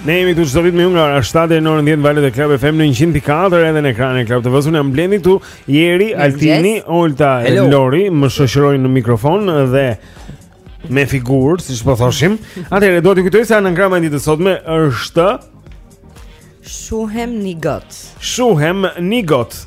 Ne jemi këtu çdo ditë me ju nga ora 7 deri në orën 10 në valët e Club FM në 100.4 edhe në ekranin e Club TV. Unë jam Blendi këtu, Jeri, Altini, Olta, Lori më shoqërojnë në mikrofon dhe me figurë, siç po thoshim. Atëherë dua t'ju kujtoj se anagrama e ditës sotme është Shuhem Nigot. Shuhem Nigot.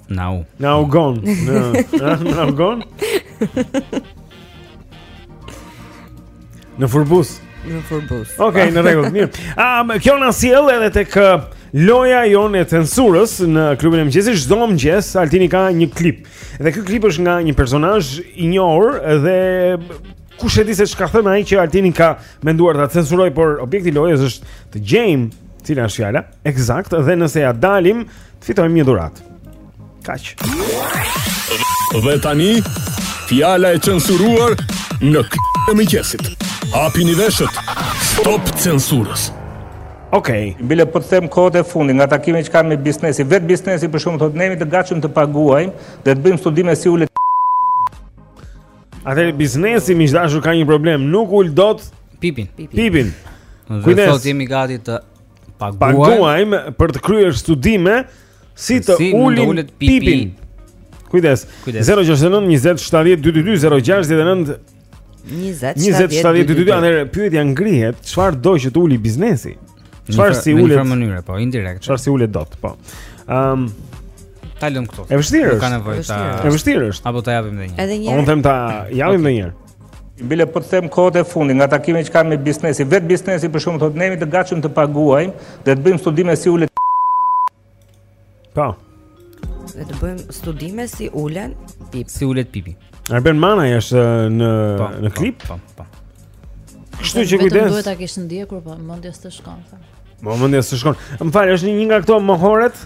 Nau. Nau gon. Nau gon. Në furbus. Në furbus. Okej, okay, në rregull, mirë. Ëm kjo na sjell edhe tek uh, loja jonë e censurës në Klubin e Mëngjesit çdo mëngjes Altini ka një klip. Dhe ky klip është nga një personazh i njohur dhe kush e di se çka thënë ai që Altini ka menduar ta censurojë, por objekti i lojës është të gjejmë cila është fjala. Eksakt, dhe nëse ia dalim, fitojmë një dhuratë. Kaq. Dhe tani, fjala e censuruar në Klubin e Mëngjesit. Hapini veshët, stop censurës. Okej. Okay. Bile po të them kohët e fundit nga takimet që kam me biznesin, vet biznesi për shembull thotë ne jemi të gatshëm të paguajmë dhe të bëjmë studime si ulet. Atëherë biznesi me ç'duket ka një problem, nuk ul dot pipin. Pipin. pipin. Kujdes. Thotë jemi gati të paguajmë për të kryer studime si të si ulim ulet pipin. pipin. Kujdes. Kujdes. 069 20 70 222 069 20 70 222 Atëherë pyetja ngrihet, çfarë do që të ulë biznesi? Çfarë s'i ulet? Në mënyrë po, indirekt. Çfarë s'i ulet dot, po. Ëm um, ta lëm këtu. E vështirë është. Ka nevojë ta. E vështirë është. Apo ta japim edhe një herë. Unë them ta japim edhe një herë. Bile po të them kohët e fundit, nga takimet që kam me biznesin, vetë biznesi për shembull thotë ne jemi të gatshëm të paguajmë dhe të bëjmë studime si ulet. Po. Dhe të bëjmë studime si ulen pip. Si ulet pipi. Arben Malaj është në pa, po, në po, klip. Po, po. Kështu që kujdes. Vetëm duhet ta kesh ndjekur, po mendja s'të shkon. Po mendja s'të shkon. Më fal, është një nga këto mohoret.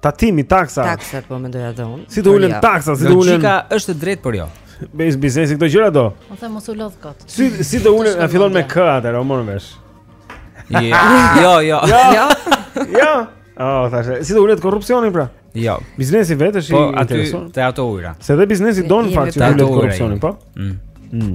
Tatimi, taksa. Taksa po mendoja dhe unë. Si të ulen jo. taksat, si të ulen. Logjika është e drejtë por jo. Se biznesi këto gjëra do. Unë them mos u lodh kot. Si si të ulen, a fillon me k atë, e morëm vesh. Jo, jo, jo. Jo. Jo. Oh, thashë, si të ulet korrupsioni pra? Jo. Biznesi vetë është po, i interesuar. Po aty te ato ujra. Se dhe biznesi do në fakt që të ulet korrupsioni, po? Mm. Mm.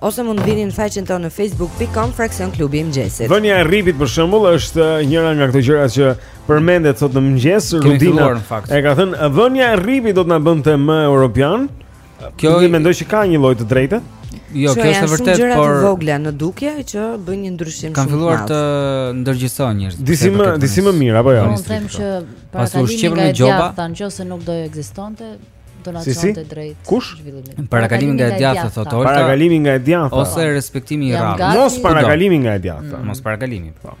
ose mund të vini në faqen tonë në facebook.com fraksion klubi i mëngjesit. Vënia e rripit për shembull është njëra nga këto gjëra që përmendet sot në mëngjes, Rudina e ka thënë vënia e rripit do të na bënte më europian. Kjo, mendoj që ka një lloj të drejtë. Jo, kjo është e vërtetë, por gjëra të vogla në dukje që bëjnë një ndryshim shumë. Kan filluar të ndërgjegjësohen njerëzit. Disi më, disi më mirë apo jo? Unë them që parakalimi nga e djathta, thonë nëse nuk do ekzistonte, donacion të drejtë. Kush? Parakalimi nga e djathta thotë Olta. Parakalimi nga e djathta ose respektimi i radhës. Mos parakalimi nga e djathta. Mm. Mos parakalimi, po.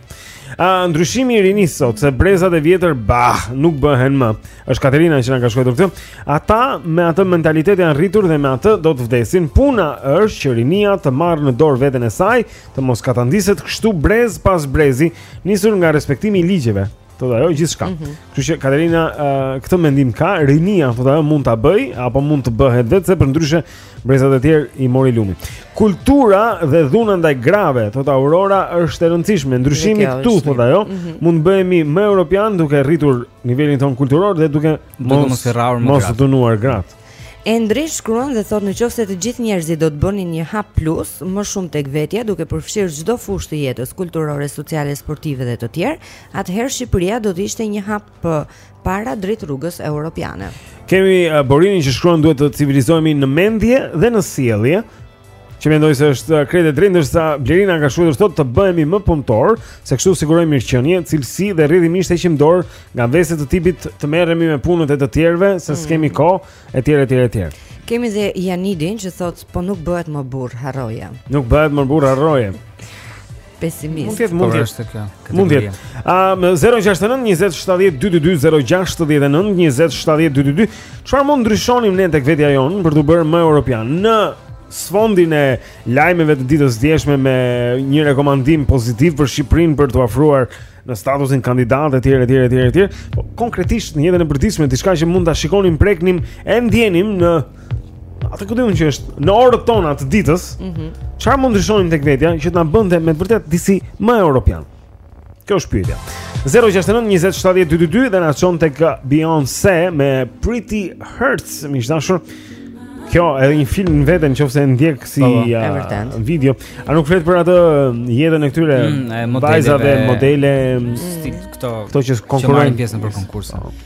A ndryshimi i rinisë thotë se brezat e vjetër bah nuk bëhen më. Është Katerina që na ka shkruar këtë. Ata me atë mentalitet janë rritur dhe me atë do të vdesin. Puna është që rinia të marrë në dorë veten e saj, të mos katandiset kështu brez pas brezi, nisur nga respektimi i ligjeve. Thotë ajo gjithçka. Mm -hmm. Kështu që Katerina uh, këtë mendim ka, rinia thotë ajo mund ta bëjë apo mund të bëhet vetë se përndryshe brezat e tjerë i mori lumi. Kultura dhe dhuna ndaj grave, thotë Aurora është e rëndësishme. Ndryshimi këtu thotë ajo, mm -hmm. mund të bëhemi më europianë duke rritur nivelin tonë kulturor dhe duke mos mos të rrahur më gratë. Mos të dhunuar gratë. Endri shkruan dhe thotë në qoftë se të gjithë njerëzit do të bënin një hap plus më shumë tek vetja duke përfshirë çdo fushë të jetës kulturore, sociale, sportive dhe të tjerë, atëherë Shqipëria do të ishte një hap përpara drejt rrugës europiane. Kemi uh, Borinin që shkruan duhet të civilizohemi në mendje dhe në sjellje, Që mendoj se është uh, krejt e drejtë ndërsa Blerina na shkruan thotë të bëhemi më punëtorë, se kështu sigurojmë mirëqenie, cilësi dhe rrjedhimisht heqim dorë nga vese të tipit të merremi me punët e të tjerëve, se mm. s'kemi kohë etj etj etj. Kemi dhe Janidin që thotë po nuk bëhet më burrë harroje. Nuk bëhet më burrë harroje. pesimist. Mund të jetë, mund të jetë kjo. Mund të jetë. Ëm 069 20 70 222 069 20 70 222. Çfarë mund të ndryshonim ne tek vetja jonë për t'u bërë më europianë? Në sfondin e lajmeve të ditës së djeshme me një rekomandim pozitiv për Shqipërinë për t'u afruar në statusin kandidat etj etj etj etj. Po konkretisht në jetën e përditshme diçka që mund ta shikonim, preknim e ndjenim në Atë rutinë që është në orët tona të ditës, mm -hmm. çfarë mund të ndryshonim tek vetja që të na bënte me të vërtetë disi më europianë? Kjo është pyetja. 069 20 70 222 dhe na çon tek Beyoncé me Pretty Hurts, miq të dashur. Kjo është edhe një film në vete në qoftë se e ndjek si oh, uh, video. A nuk flet për atë jetën e këtyre mm, vajzave, modele, mm, këto, këto që konkurrojnë pjesën për konkurse. Oh.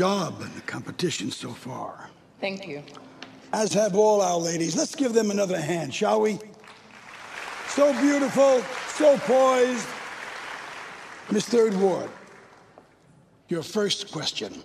job in the competition so far. Thank you. As have all our ladies. Let's give them another hand, shall we? So beautiful, so poised. Miss Third Ward, your first question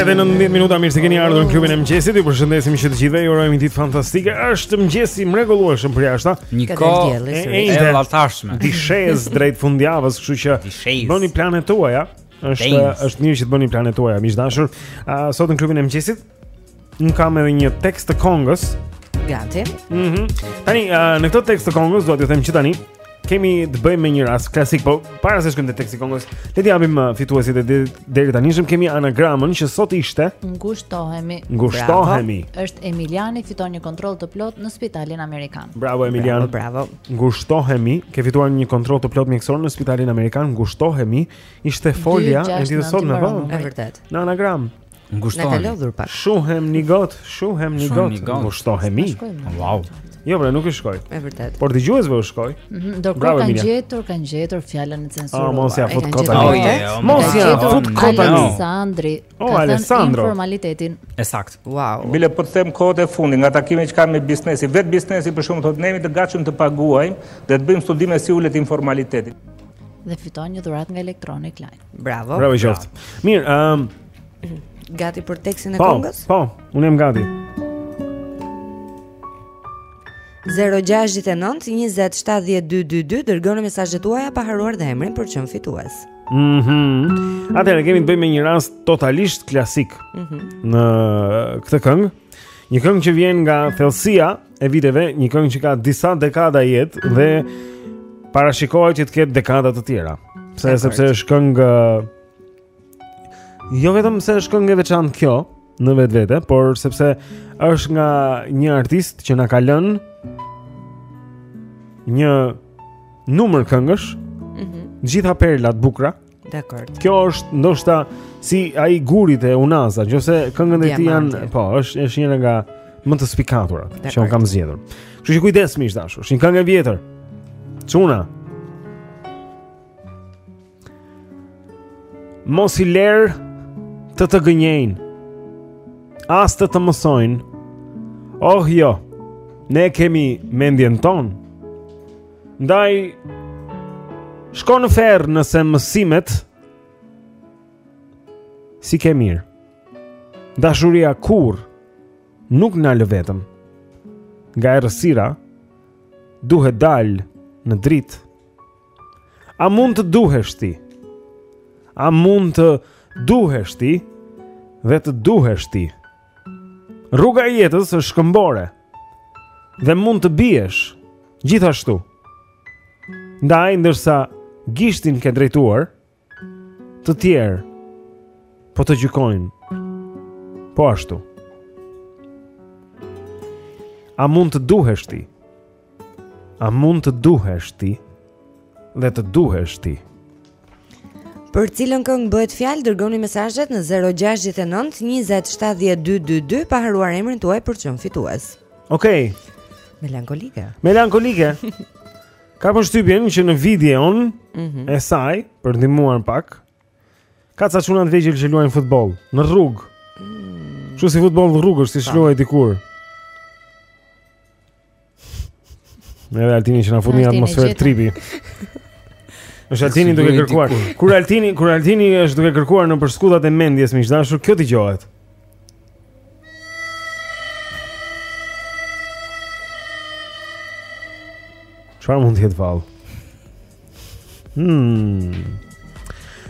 Edhe në 10 minuta mirë se keni ardhur në klubin e mëngjesit. Ju përshëndesim që të gjithëve. Ju urojmë një ditë fantastike. Është mëngjes i mrekullueshëm përjashta. Një kohë e ëndërrshme. Dishezë drejt fundjavës, kështu që bëni planet tuaja. Është është mirë që të bëni planet tuaja, miq të dashur. Sot në klubin e mëngjesit Unë kam edhe një tekst të këngës. Gati. Mhm. Mm tani uh, në këtë tekst të këngës do t'ju them që tani kemi të bëjmë me një rast klasik, po para se të shkojmë te teksti i këngës, le të japim uh, fituesit e deritanishëm kemi anagramën që sot ishte Ngushtohemi. Ngushtohemi. Bravo. Është Emiliani fiton një kontroll të plotë në spitalin amerikan. Bravo Emilian. Bravo. bravo. Ngushtohemi, ke fituar një kontroll të plotë mjekësor në spitalin amerikan. Ngushtohemi ishte folja e ditës sot në vend. Është vërtet. Në anagramë. Ngushtohemi. Na ka lodhur pak. Shtojmë një gotë, shtojmë një gotë. Ngushtohemi. Wow. Jo, pra nuk i shkon. E vërtetë. Por dëgjuesve u shkon. Mhm, ndërkohë kanë gjetur, kanë gjetur fjalën e censuruar. Ah, mos ja fut kota. Mos ja fut kota. Alessandro. Oh, Alessandro. Formalitetin. E saktë. Wow. Bile po të them kohët e fundit nga takimet që kam me biznesin, vetë biznesi për shkak se thotë ne jemi të gatshëm të paguajmë dhe të bëjmë studime si ulet informaliteti. Dhe fiton një dhuratë nga Electronic Line. Bravo. Bravo qoftë. Mirë, ëm um... gati për tekstin e po, këngës? Po, po, unë jam gati. 069 20 70 222 dërgoni mesazhet tuaja pa harruar dhe emrin për të qenë fitues. Mhm. Mm Atëherë kemi të bëjmë me një rast totalisht klasik. Mhm. Mm në këtë këngë, një këngë që vjen nga thellësia e viteve, një këngë që ka disa dekada jetë mm -hmm. dhe parashikohet që të ketë dekada të tjera. Pse? Sepse është këngë jo vetëm se është këngë e veçantë kjo në vetvete, por sepse është nga një artist që na ka lënë një numër këngësh, mm -hmm. gjitha perla të bukura. Dakord. Kjo është ndoshta si ai guri te unaza, nëse këngët e tij janë, po, është njëra nga më të spikaturat që unë kam zgjedhur. Kështu që kujdes miq të dashur, është një këngë e vjetër. Çuna. Mos i lër të të gënjejnë. As të të mësojnë. Oh jo. Ne kemi mendjen tonë. Ndaj shko në ferr nëse mësimet s'i ke mirë. Dashuria kurrë nuk na lë vetëm. Nga errësira duhet dalë në dritë. A mund të duhesh ti? A mund të duhesh ti? Dhe të duhesh ti? Rruga e jetës është shkëmbore dhe mund të biesh gjithashtu. Ndaj ndërsa gishtin ke drejtuar, të tjerë po të gjykojnë po ashtu. A mund të duhesh ti? A mund të duhesh ti dhe të duhesh ti? Për cilën këngë bëhet fjalë, dërgoni mesazhet në 069 20 70 222 pa harruar emrin tuaj për të qenë fitues. Okej. Okay. Melankolike. Melankolike. Kam përshtypjen që në videon mm -hmm. e saj, për ndihmuar pak, ka ca çuna të vegjël që luajnë futboll, në rrugë. Mm. Që si futboll rrugësh siç luhej dikur. Edhe Altini që na futi në atmosferë tripi. Është Altini duke kërkuar. Kur Altini, kur Altini është duke kërkuar nëpër skutat e mendjes miq të dashur, kjo dëgjohet. Çfarë mund të jetë vallë? Hmm.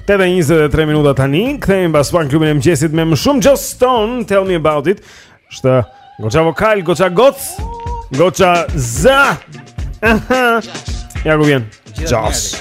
Tetë e njëzet e tre minuta tani, kthehemi pas pak në klubin e mëngjesit me më shumë Joss Stone, tell me about it. Është goxha vokal, goxha gocë, goxha zë. Ja ku vjen, Joss.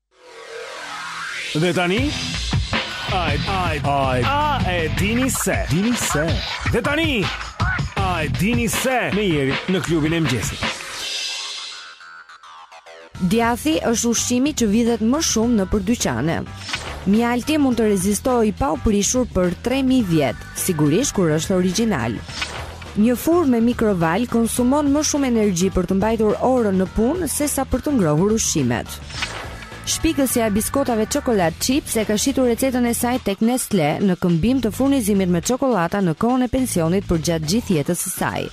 Dhe tani Ai ai ai a e dini se dini se dhe tani a e dini se me Jerin në klubin e mëngjesit Djathi është ushqimi që vidhet më shumë nëpër dyqane. Mjalti mund të rezistojë pa u prishur për 3.000 vjet, sigurisht kur është origjinal. Një furrë me mikrovalë konsumon më shumë energji për të mbajtur orën në punë se sa për të ngrohur ushqimet. Shpikësja e biskotave Chocolate Chips e ka shitur recetën e saj tek Nestle në këmbim të furnizimit me çokollata në kohën e pensionit përgjatë gjithë jetës së saj.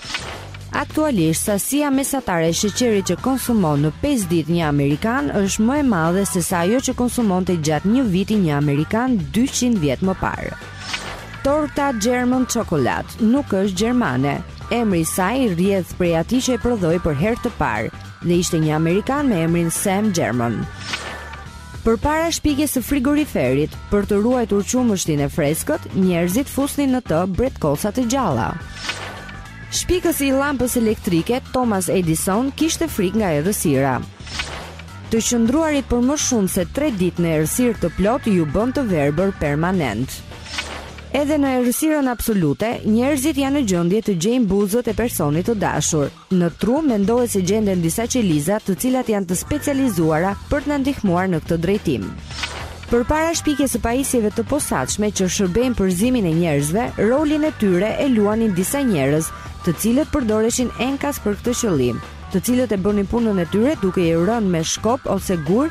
Aktualisht, sasia mesatare e sheqerit që konsumon në 5 ditë një amerikan është më e madhe se sa ajo që konsumonte gjatë një viti një amerikan 200 vjet më parë. Torta German Chocolate nuk është gjermane. Emri i saj rrjedh prej atij që e prodhoi për herë të parë, dhe ishte një amerikan me emrin Sam German. Përpara shpikjes së frigoriferit, për të ruajtur qumështin e freskët, njerëzit fusnin në të bretkosa të gjalla. Shpikësi i llampës elektrike, Thomas Edison, kishte frikë nga errësira. Të qëndruarit për më shumë se 3 ditë në errësirë të plotë ju bën të verbër permanent. Edhe në errësirën absolute, njerëzit janë në gjendje të gjejnë buzët e personit të dashur. Në tru mendohet se gjenden disa qeliza të cilat janë të specializuara për të na ndihmuar në këtë drejtim. Përpara shpikjes së pajisjeve të posaçme që shërbejnë për zgjimin e njerëzve, rolin e tyre e luanin disa njerëz, të cilët përdoreshin enkas për këtë qëllim, të cilët e bënin punën e tyre duke u rënë me shkop ose gur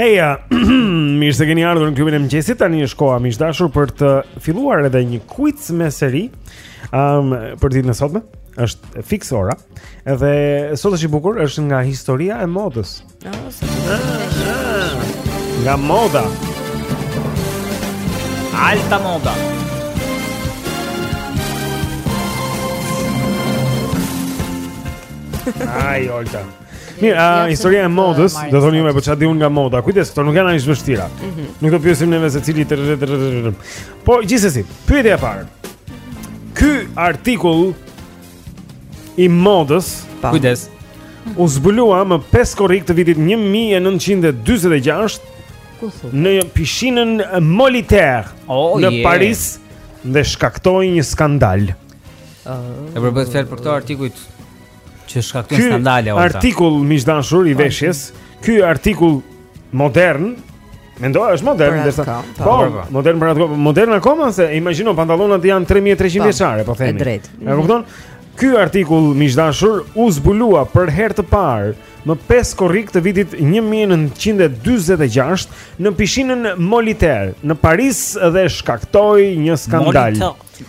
Eja, mirë se keni ardhur në klubin e mëngjesit. Tani është koha miq të dashur për të filluar edhe një quiz me Serin. Ëm um, për ditën e sotme është fiks ora. Edhe sot është i bukur, është nga historia e modës. Nga moda. Alta moda. Ai, Olta. Mirë, a historia e modës, do thoni ju po çfarë di unë nga moda. Kujdes, këto nuk janë aq të vështira. Mhm. Nuk do pyesim neve se cili të Po gjithsesi, pyetja e parë. Ky artikull i modës, po. kujdes. U zbulua më 5 korrik të vitit 1946 në pishinën Molitor oh, në Paris dhe shkaktoi një skandal. Oh. E për bëhet fjalë për këto artikujt Që shkakton skandale ose. Ky artikull miqdashur i po, veshjes, ky artikull modern, mendoj është modern, derisa po, po, po, po, po, modern për atë modern akoma se imagjino pantallonat janë 3300 vjeçare, po themi. E drejtë. E kupton? Ky artikull miqdashur u zbulua për herë të parë më 5 korrik të vitit 1946 në pishinën Molitor në Paris dhe shkaktoi një skandal. Molitor.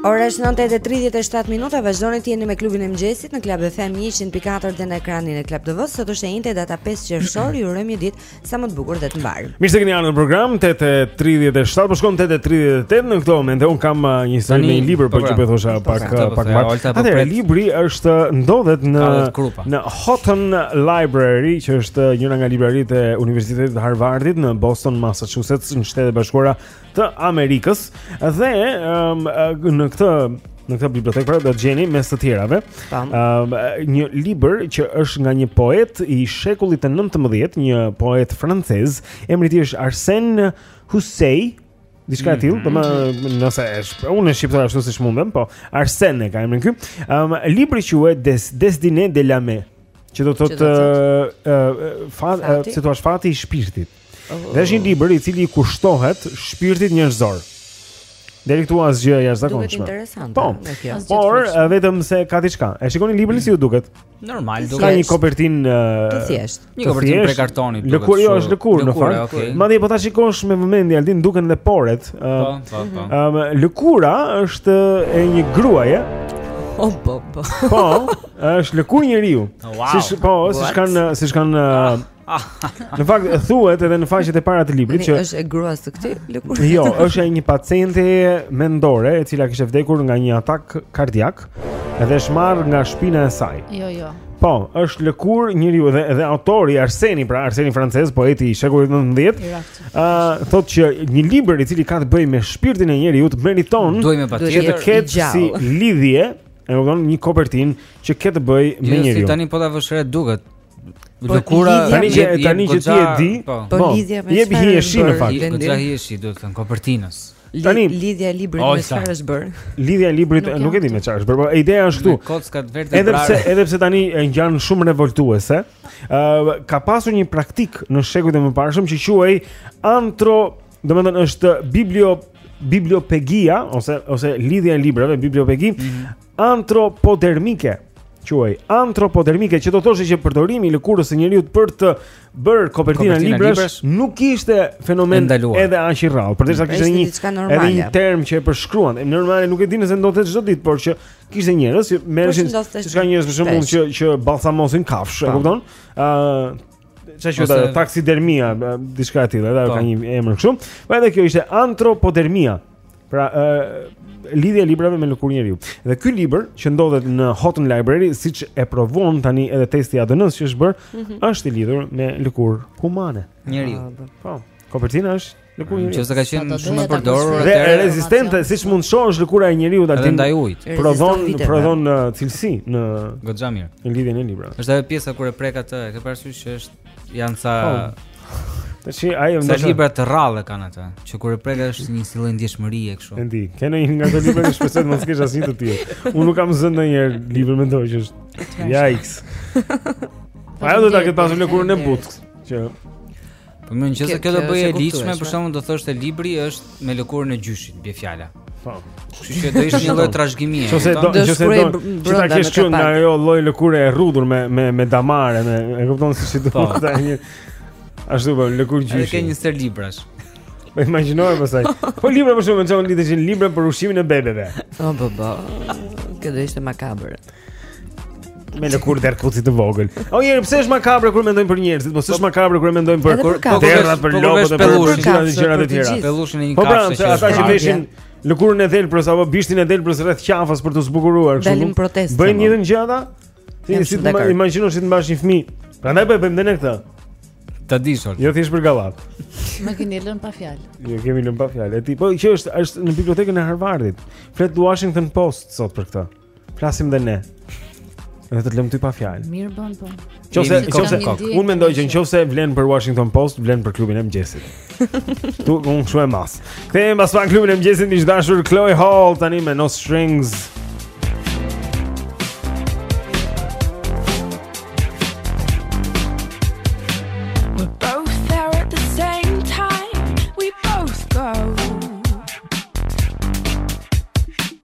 Ora është 9:37 minuta, vazhdoni të jeni me klubin e mëngjesit në Club FM 104 dhe në ekranin e Club TV. Sot është e enjte data 5 qershor, ju urojmë një ditë sa më të bukur dhe të mbarë. Mirë se keni ardhur në program 8:37, po shkon 8:38 në këtë moment. Unë kam uh, një histori me një libër po, po që po thosha po, pak uh, pak më parë. Atëherë libri është uh, ndodhet në në Houghton Library, që është njëra nga libraritë e Universitetit të Harvardit në Boston, Massachusetts, në Shtetet e Bashkuara të Amerikës dhe um, në këtë në këtë bibliotekë pra do të gjeni mes të tjerave um, një libër që është nga një poet i shekullit të 19, një poet francez, emri i tij është Arsène Houssaye diçka e tillë, mhm. domethënë nëse është, unë e shqiptoj ashtu siç mundem, po Arsen e ka emrin ky. Ëm um, libri quhet Des destinées de l'âme, që do të thotë fat, si thua, fati i shpirtit. Dhe është një libër i cili i kushtohet shpirtit njerëzor. Deri këtu asgjë e jashtëzakonshme. Duket interesante. Po, por vetëm se ka diçka. E shikoni librin si ju duket? Normal, duket. Ka një kopertinë të thjeshtë. Një kopertinë prej kartoni duket. Lëkurë, jo, është lëkurë në fakt. Madje po ta shikosh me vëmendje Aldi duken dhe poret. Po, po, po. Ëm lëkura është e një gruaje. Po, po, po. Po, është lëkurë njeriu. Siç po, siç kanë, siç kanë Në fakt thuhet edhe në faqet e para të librit që është e gruas së këtij lëkurë. Jo, është e një paciente mendore e cila kishte vdekur nga një atak kardiak dhe është marrë nga shpina e saj. Jo, jo. Po, është lëkurë njeriu dhe edhe autori Arseni, pra Arseni francez, poeti i shekullit 19. Ëh, uh, thotë që një libër i cili ka të bëjë me shpirtin e njeriut meriton që të ketë si lidhje, e kupton, një kopertinë që ka të bëjë me jo, njeriu. Jo, si tani po ta vëresh duket. Po, lëkura tani që tani që ti e di, po, po, po lidhja me çfarë? I jep hijeshi në fakt. Jep goxha hijeshi, domethënë kopertinës. Tani lidhja e librit me çfarë është bër? Lidhja e librit nuk e di me çfarë është bër, por ideja është këtu. Kockat vërtet. Edhe pse edhe pse tani ngjan shumë revoltuese, ë uh, ka pasur një praktik në shekujt e mëparshëm që quhej antro, domethënë është biblio bibliopegia ose ose lidhja e librave bibliopegi mm -hmm. antropodermike, quhej antropodermike, që do thoshte që përdorimi i lëkurës së njeriut për të bërë kopertina librash nuk ishte fenomen edhe aq i rrallë, përderisa mm. kishte një edhe një term që e përshkruan. Normale nuk e di nëse ndodhte çdo ditë, por që kishte njerëz që merreshin siç ka njerëz për shembull që që balsamosin kafshë, e po. kupton? ë Siç është taksidermia, diçka e tillë, edhe ka një emër kështu. Po edhe kjo ishte antropodermia, Pra, ë uh, lidhja e librave me lëkurë njeriu. Dhe ky libër që ndodhet në Houghton Library, siç e provon tani edhe testi i ADN-s që është bër, mm -hmm. është i lidhur me lëkurë humane. Njeriu. Ah, po. Kopertina është lëkurë njeriu. Që ka qenë shumë e përdorur atë. Dhe rezistente, siç mund të shohësh lëkura e njeriu aty. Ndaj ujit. Prodhon prodhon cilësi goxha mirë. Në lidhjen e librave. Është ajo pjesa kur e prek atë, e ke parasysh që është Janë sa Tashi, domethënë libra të rrallë kanë atë, që kur e prek është një si lloj ndjeshmërie kështu. Endi, ke ndonjë nga ato libra që shpresoj të mos kesh asnjë të tillë. Unë nuk kam zënë ndonjëherë libër mendoj që është. Yikes. Pa ajo do ta ketë pasur lëkurën e butë. Që po nëse kjo do bëhej e ligjshme, për shembull do thoshte libri është me lëkurën e gjyshit, bie fjala. Po. Kështu që do ishte një lloj trashëgimie. Nëse do, nëse do, që ta kesh këtu nga ajo lloj lëkure e rrudhur me me me damare, me e kupton se si do po. të thotë një ashtu po lëkur gjyshi. Edhe ke një sërë librash. Po imagjinoj pastaj. Po libra për shembull, që lidheshin libra për ushqimin e bebeve. Po po po. Kjo do ishte makabër. me lëkurë derrkucit të vogël. Po njeri, pse është makabre kur mendojmë për njerëzit? Po s'është makabre kur mendojmë për derrat, për lopët, për pelushin e gjërat e tjera. Pelushin e një kafshe. Po pra, ata që veshin lëkurën e dhelprës apo bishtin e dhelprës rreth qafës për të zbukuruar kështu. Dalim protestë. Bëjnë ndonjë gjë ata? Ti si të imagjinosh si të mbash një fëmijë? Prandaj po e bëjmë ne këtë. Ta dish ol. Jo thjesht për gallat. Më keni lënë pa fjalë. Jo kemi lënë pa fjalë. Ti po që është është në bibliotekën e Harvardit. Flet Washington Post sot për këtë. Flasim dhe ne. Edhe të lëmë ty pa fjalë. Mirë bën po. Qoftë se, qoftë se, unë mendoj që në qoftë se vlen për Washington Post, vlen për klubin e mëngjesit. Unë kshu e mas. Kthehem pas pak në klubin e mëngjesit miq të dashur Chloe Howl tani me No Strings.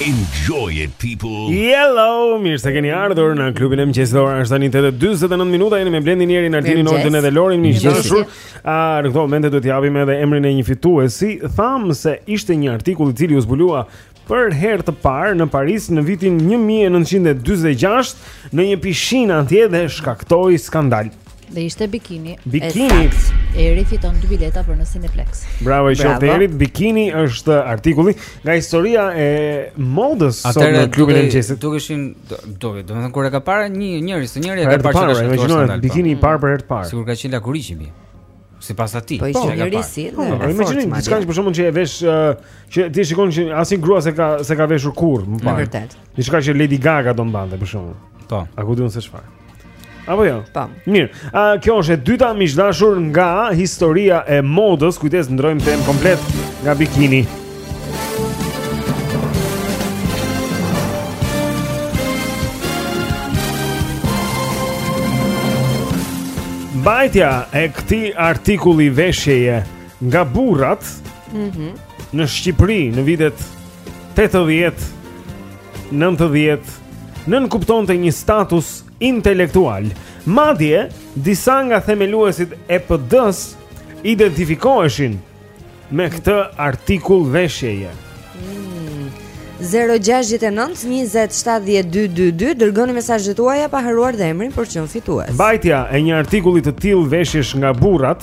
Enjoy it people. Hello, mirë se keni ardhur në klubin e mëngjesit. Ora është tani 8:49 minuta. Jeni me Blendin, Jerin, Altinin, Ordën edhe Lorin miq të dashur. Ah, në këtë moment do t'i japim edhe emrin e një fituesi. Thamë se ishte një artikull i cili u zbulua për herë të parë në Paris në vitin 1946 në një pishinë atje dhe shkaktoi skandal. Dhe ishte bikini. Bikini. Eri fiton dy bileta për në Cineplex. Bravo i qoftë Erit. Bikini është artikulli nga historia e modës sot në klubin e mëngjesit. Do kishin do do do të kur e ka parë një njeri se njëri e ka parë çfarë është ndalë. Po. Bikini i mm. parë për herë të parë. Sikur ka qenë lakuriqi mi. Sipas atij. Po ishte një risi. Po, po imagjinoj diçka që për shembull që e vesh që ti shikon që asnjë grua s'e ka s'e ka veshur kurrë më parë. Në vërtet. Diçka që Lady Gaga do mbante për shembull. Po. A ku di unë se çfarë? Apo jo. Tam. Mirë. A kjo është e dyta miq të dashur nga historia e modës. Kujdes ndrojmë temë komplet nga bikini. Mbajtja e këtij artikulli veshjeje nga burrat mm -hmm. në Shqipëri në vitet 80, 90, nënkuptonte një status intelektual. Madje, disa nga themeluesit e PD-së identifikoheshin me këtë artikull veshjeje. 0-6-9-27-12-2 Dërgoni mesazhet tuaja pa harruar dhe emrin për të qenë fitues Mbajtja e një artikulli të tillë veshjesh nga burrat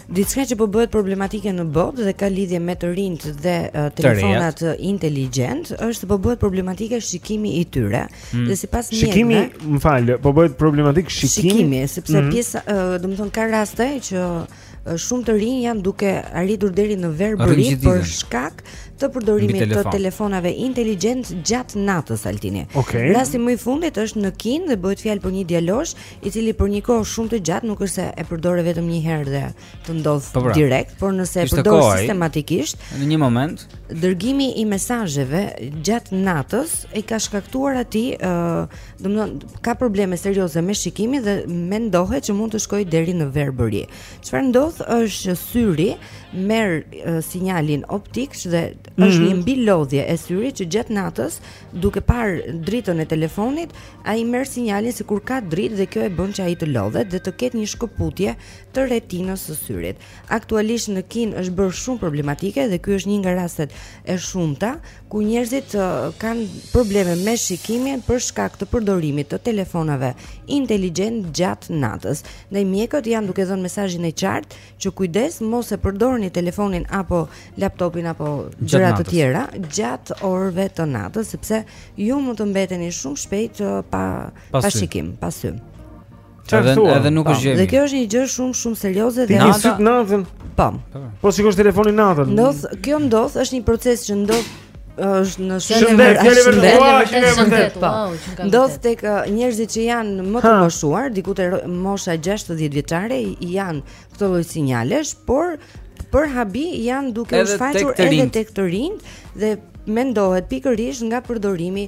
Diçka që po bëhet problematike në botë dhe ka lidhje me të rinjtë dhe uh, telefonat inteligjentë, është po bëhet problematike shikimi i tyre. Mm. Dhe sipas mjekëve, shikimi, më fal, po bëhet problematik shikimi, shikimi sepse mm. pjesa, uh, domethënë ka raste që shumë të rinj janë duke arritur deri në verbëri për shkak të përdorimit telefon. të telefonave inteligjentë gjatë natës Altin. Okay. Rasti më i fundit është në Kinë dhe bëhet fjalë për një djalosh i cili për një kohë shumë të gjatë nuk është se e përdor vetëm një herë dhe të ndodh po pra, direkt, por nëse e përdor kohaj, sistematikisht, në një moment, dërgimi i mesazheve gjatë natës i ka shkaktuar atij, ë, uh, domethënë ka probleme serioze me shikimin dhe mendohet që mund të shkojë deri në verbëri. Çfarë ndodh është që syri merr uh, sinjalin optik dhe është mm -hmm. një mbilodhje e syrit që gjatë natës duke parë dritën e telefonit, ai merr sinjalin sikur ka dritë dhe kjo e bën që ai të lodhet dhe të ketë një shkëputje të retinës së syrit. Aktualisht në Kinë është bërë shumë problematike dhe ky është një nga rastet e shumta ku njerëzit uh, kanë probleme me shikimin për shkak të përdorimit të telefonave inteligjentë gjatë natës. Ndaj mjekët janë duke dhënë mesazhin e qartë që kujdes mos e përdorni telefonin apo laptopin apo gjëra të tjera gjatë orëve të natës sepse ju mund të mbeteni shumë shpejt uh, pa pa shikim, pa sy. Edhe edhe nuk është gjë. Dhe kjo është një gjë shumë shumë serioze dhe natën. Po. Po sikur telefonin natën. Ndodh, kjo ndodh, është një proces që ndodh është shumë e vërtetë. Ndodh tek njerëzit që janë më të moshuar, diku te mosha 60 vjeçare janë këto lloj sinjalesh, por për habi janë duke u shfaqur edhe tek të rinjtë dhe mendohet pikërisht nga përdorimi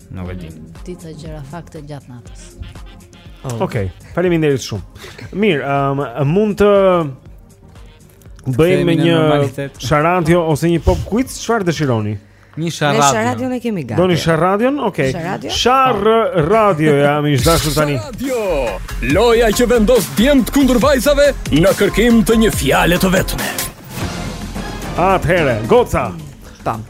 Nuk e di. Di ca gjëra fakte gjatë natës. Oh. Okej, okay, faleminderit shumë. Mirë, ëm um, mund të bëjmë një sharadio ose një pop quiz, çfarë dëshironi? Një sharadio. Ne sharadion e kemi gati. Doni sharadion? Okej. Okay. Sharadio jam i dashur tani. Radio. Loja që vendos djemtë kundër vajzave në kërkim të një fjale të vetme. Atëherë, goca. Tam.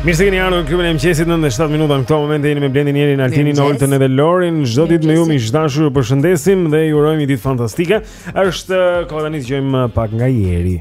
Mirë se keni ardhur në klubin e mëngjesit, 9 e 7 minuta në këtë moment jeni me Blendin, Jerin, Altinin, Oltën edhe Lorin. Çdo ditë me ju miq të dashur ju përshëndesim dhe ju urojmë një ditë fantastike. Është koha tani të dëgjojmë pak nga Jeri.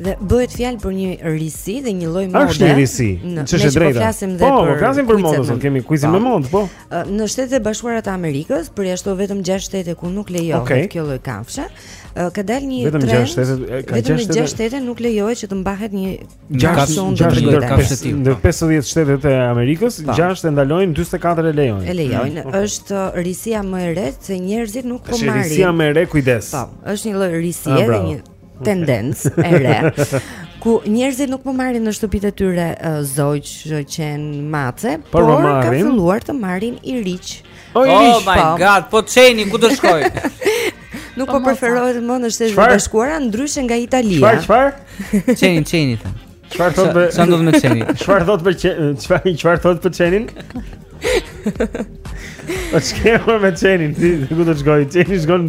Dhe bëhet fjalë për një risi dhe një lloj mode. Është një risi. Ç'është e drejta. Po, flasim dhe po, për. Po, flasim për modën, sot kemi kuizin po. me modë, po. Në Shtetet e Bashkuara të Amerikës, përjashto vetëm 6 shtete ku nuk lejohet okay. kjo lloj kafshe, ka dalë një vetëm trend. Vetëm 6 shtete, ka 6 shtete. Vetëm 6 shtete nuk lejohet që të mbahet një kafshë ndër 50. Ndër 50 shtetet e Amerikës, 6 po. e ndalojnë, 44 e lejojnë. E lejojnë. Mm, është risia më e re se njerëzit nuk po marrin. Është risia më e re, kujdes. Po, është një lloj risie dhe një tendencë e re ku njerëzit nuk po marrin në shtëpitë e tyre uh, zogj, qen, mace, por, por po kanë filluar të marrin iriç. Oh, oh my po. god, po çeni ku do shkojë? nuk po, po preferohet më në Shtetet e Bashkuara ndryshe nga Italia. Çfarë, çfarë? Çeni, çeni thënë. Çfarë thotë për Ça ndodh me çenin? Çfarë thotë për çenin? Çfarë çfarë thotë për çenin? Po ç'kemi me çenin, ai ku do të shkojë? Çeni shkon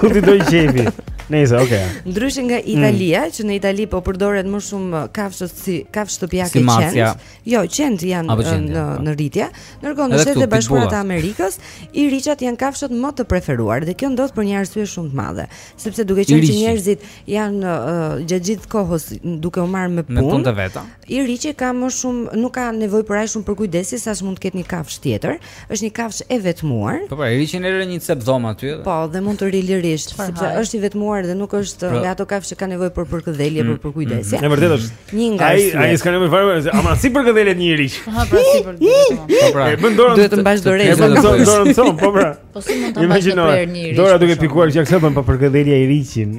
ku t'i dojë qejfi. Nëse, okay. Ndryshe nga mm. Italia, mm. që në Itali po përdoret më shumë kafshë si kafshë shtëpiake si qentë. Jo, qentë janë qentë, në jo. në rritje. Ndërkohë në Shtetet e Bashkuara të Amerikës, iriçat janë kafshët më të preferuar dhe kjo ndodh për një arsye shumë të madhe, sepse duke qenë që njerëzit janë uh, gjatë gjithë kohës duke u marrë me punë. Me punë të veta. Iriqi ka më shumë nuk ka nevojë për aq shumë përkujdesje sa ç'mund të ketë një kafshë tjetër, është një kafshë e vetmuar. Po pra, iriqi në një cep dhome aty edhe. Po, dhe mund të rri lirisht, sepse është i vetmuar dhe nuk është pra, nga ato kafshë që kanë nevojë për përkëdhelje, mm, për përkujdesje. Mm, mm. Në vërtetë është. Një nga ata, ai s'ka nevojë fare, ama si përkëdhelet një iriq. Po pra, si përkëdhelet. Po pra, bën dorën. Duhet të mbash dorën. Po pra. Po si mund ta bësh për një iriq? Dora duke pikuar gjak sa bën pa përkëdhelja iriqin.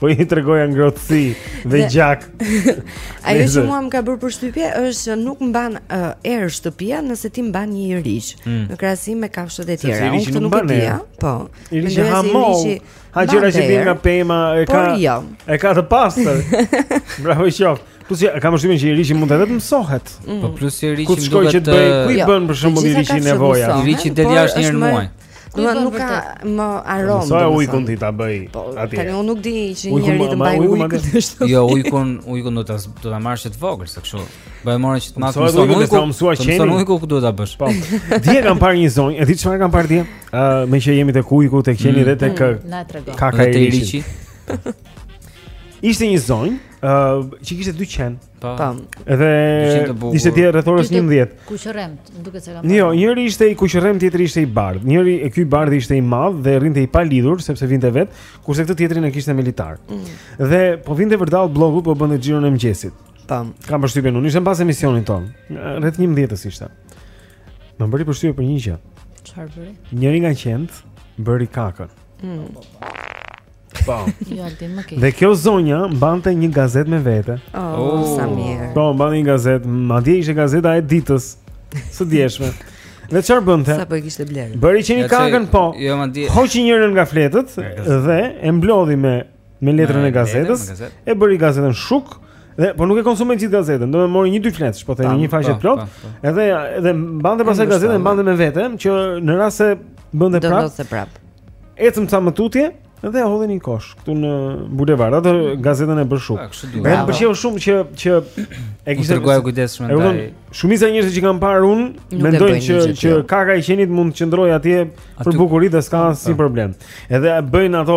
Po i tregoja ngrohtësi dhe gjak. Ajo që mua më ka bërë përshtypje është që nuk mban uh, erë shtëpia nëse ti mban një iriq mm. në krahasim me kafshët e tjera. Unë këtë nuk e di. Po. Iriqi ha mollë. Ha gjëra që vijnë nga pema e ka jo. e ka të pastër. Bravo i qoftë. Plus kam përshtypjen që iriqi mund të dhe të mësohet. Mm. Po plus iriqi duhet të shkojë të bëjë ku i jo, bën për shembull iriqi nevojat. Iriqi del jashtë një herë në muaj. Ku do nuk ka më aromë. Sa ujkun ti ta bëj po, atje. Tani unë nuk di që njeri të mbajë ujk kështu. Jo, ujkun, ujkun do ta do ta marrësh të vogël sa kështu. Ba e mora që të madh të mëson ujku Të mësua qeni Të mëson ujku ku duhet ta bësh Po Dje kam parë një zonjë E di çfarë kam parë dje uh, Meqë jemi tek ujku Te qeni mm. dhe tek Na trego Kaka e iriqit Ishte një zonjë uh, Që kishte dy qenë Po Edhe Ishte dje rreth orës njëmbëdhjetë Kuqërremtë Më duket se kam parë Jo, njëri ishte i kuqërremtë Tjetri ishte i bardhë Njëri e ky i bardhi ishte i madh Dhe rrinte i palidhur Sepse vinte vetë Kurse këtë tjetrin e kishte me litar mm. Dhe po vinte vërdallë bllokut Po bënte xhiron e mëngjesit Tan. Kam përshtypjen unë, ishte pas emisionit tonë. Rreth 11-s ishte. Më bëri përshtypje për një gjë. Çfarë bëri? Njëri nga qentë bëri kakën. Mm. Po. Jo, ti më ke. Dhe kjo zonja mbante një gazetë me vete. Oh, oh. sa mirë. Po, mbante një gazetë, madje ishte gazeta e ditës së djeshme. Dhe çfarë bënte? Sapo e kishte blerë. Bëri qeni kakën, po. Jo, madje. Hoqi njërin nga fletët dhe e mblodhi me me letrën e gazetës, e bëri gazetën shuk dhe po nuk e konsumoi gjithë gazetën, domethënë mori një dy fletë, domethënë një faqe po, plot, po, po. edhe edhe mbante pastaj gazetën, mbante me vete, që në rast se bënte prap. Do të ndodhte prap. Ecëm ca më tutje, Edhe hodhi në kosh këtu në bulevard, atë gazetën e bërë shuk. Më pëlqeu shumë që që u kishte treguar e kujdesshme ndaj. Shumica e njerëzve që kam parë unë mendojnë që që kaka e qenit mund të qëndrojë atje për bukuri dhe s'ka asnjë problem. Edhe bëjnë ato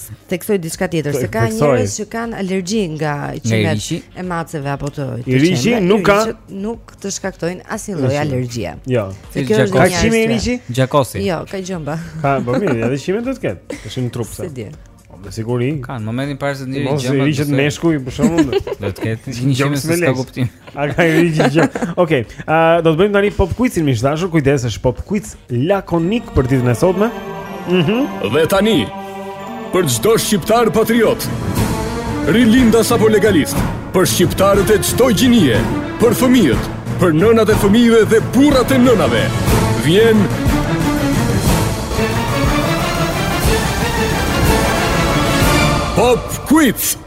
Theksoj diçka tjetër, se ka njerëz që kanë alergji nga qimet e maceve apo të të Iriqi nuk ka nuk të shkaktojnë asnjë lloj alergjie. Jo. Se kjo është, ka qime iriqi? Gjakosi. Jo, ka gjëmba. Ka, po mirë, edhe qime do të ketë. Është në trup sa. S'e di. Po, me siguri. Ka, në momentin para se të nxjerrë gjëmba. Mos iriqët meshkuj për shembull. Do të ketë një qime se s'ka kuptim. A ka Jeri gjë? Ok, uh, do të bëjmë tani pop quizin miq të dashur Kujdes është pop quiz lakonik për ditën e sotme mm -hmm. Dhe tani Për çdo shqiptar patriot Rilindas apo legalist Për shqiptarët e çdo gjinie Për fëmijët Për nënat e fëmijëve dhe burrat e nënave Vjen Pop quiz Pop quiz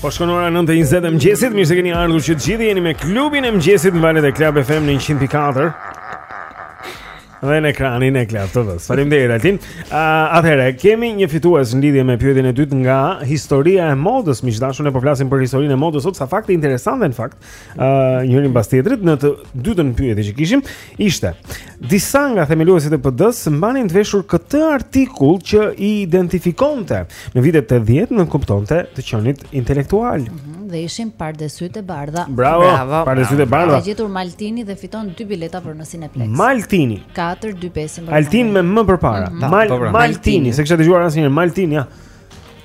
Po shkon ora 9:20 e mëngjesit, mirë se keni ardhur që të gjithë jeni me klubin e mëngjesit në valët e Club FM në 100.4. Dhe në ekranin e Club TV. Faleminderit Altin. Uh, Atëherë kemi një fitues në lidhje me pyetjen e dytë nga historia e modës. Miq të dashur, ne po flasim për historinë e modës sot, ca fakte interesante në fakt. ë uh, njërin pas tjetrit në të dytën pyetje që kishim ishte disa nga themeluesit e PD-së mbanin të veshur këtë artikull që i identifikonte në vitet 80 nënkuptonte të qenit intelektual mm -hmm, dhe ishin pardesytë e bardha bravo, bravo. pardesytë e bardha e ka gjetur Maltini dhe fiton dy bileta për në Cineplex Maltini 4 2 5 Altin me m përpara mm -hmm. Mal, Maltini s'e kisha dëgjuar asnjëherë Maltin ja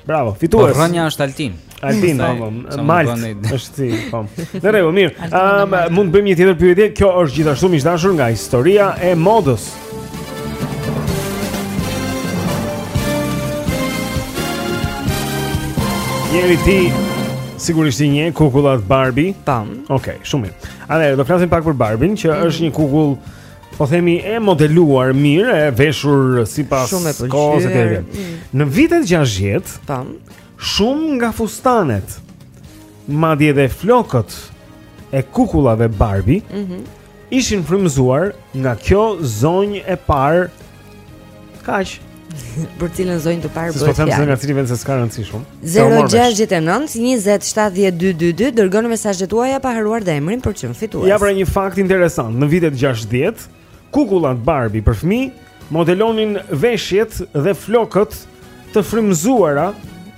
Bravo, fitues. Po rrënja është Altin. Altin, po. Mal. Është ti, po. Në rregull, mirë. Ëm ah, mund të bëjmë një tjetër pyetje. Kjo është gjithashtu miq të dashur nga historia e modës. Jeri ti sigurisht i njeh kukullat Barbie. Tam. Okej, okay, shumë mirë. Atëherë do flasim pak për Barbin, që mm. është një kukull po themi e modeluar mirë, e veshur sipas kohës së tyre. Mm. Në vitet 60, tam, shumë nga fustanet, madje edhe flokët e kukullave Barbie, mm -hmm. ishin frymëzuar nga kjo zonjë e parë Kaq. për cilën zonjë të parë bëhet. S'po them se nga cili vend se s'ka rëndësi shumë. 069 20 70 222 dërgoni mesazhet tuaja pa harruar dhe emrin për t'ju nxjerrë fitues. Ja pra një fakt interesant, në vitet 60, kukullat Barbie për fëmijë modelonin veshjet dhe flokët të frymëzuara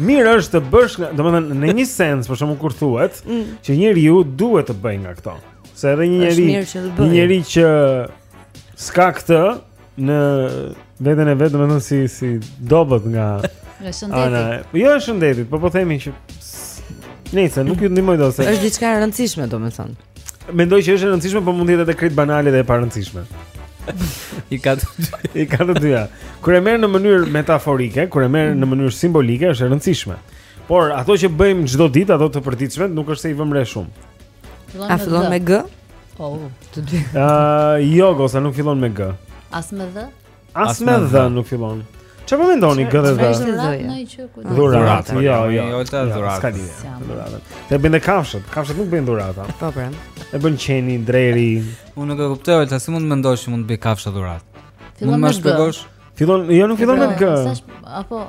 Mirë është të bësh, domethënë në një sens, për shembull kur thuhet mm. që njeriu duhet të bëjë nga këto. Se edhe një njeri, një njeri që s'e ka këtë në veten e vet, domethënë si i dobët nga ana. Jo e shëndetit, po po themi që Nëse nuk ju ndihmoj dot. Është diçka e rëndësishme, domethënë. Mendoj që është e rëndësishme, por mund të jetë edhe krejt banale dhe e parëndësishme. I ka i ka të dyja. Kur e merr në mënyrë metaforike, kur e merr në mënyrë simbolike është e rëndësishme. Por ato që bëjmë çdo ditë, ato të përditshme, nuk është se i vëmë re shumë. A fillon me G? Po, të dy. Ëh, jo, goca nuk fillon me G. As me V? As me dhë nuk fillon. Çfarë po mendoni gëdhe? Dhuratë, jo, jo. jo, jo ta jo, dhuratë. S'ka lidhje. Dhuratë. E bën kafshët, kafshët nuk bëjnë dhurata. Po pra. E bën qeni, dreri. Unë nuk e kuptoj, ta si mund të mendosh që mund të bëjë kafsha dhuratë? Fillon me shpjegosh? Fillon, jo nuk fillon me g. Apo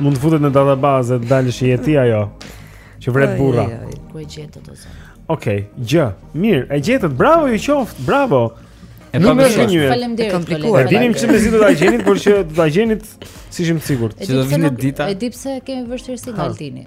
Mund të futet në database dhe të dalësh je ti ajo Që vret burra Ku e gjetët atë Okej, okay, gjë, mirë, e gjetët, bravo ju qoftë, bravo E pa më shumë një Faleminderit E komplikuar E dinim që mezi do ta gjenit, por që do ta gjenit s'ishim të sigurt Që do vinte dita E di pse kemi vështirësi nga Altini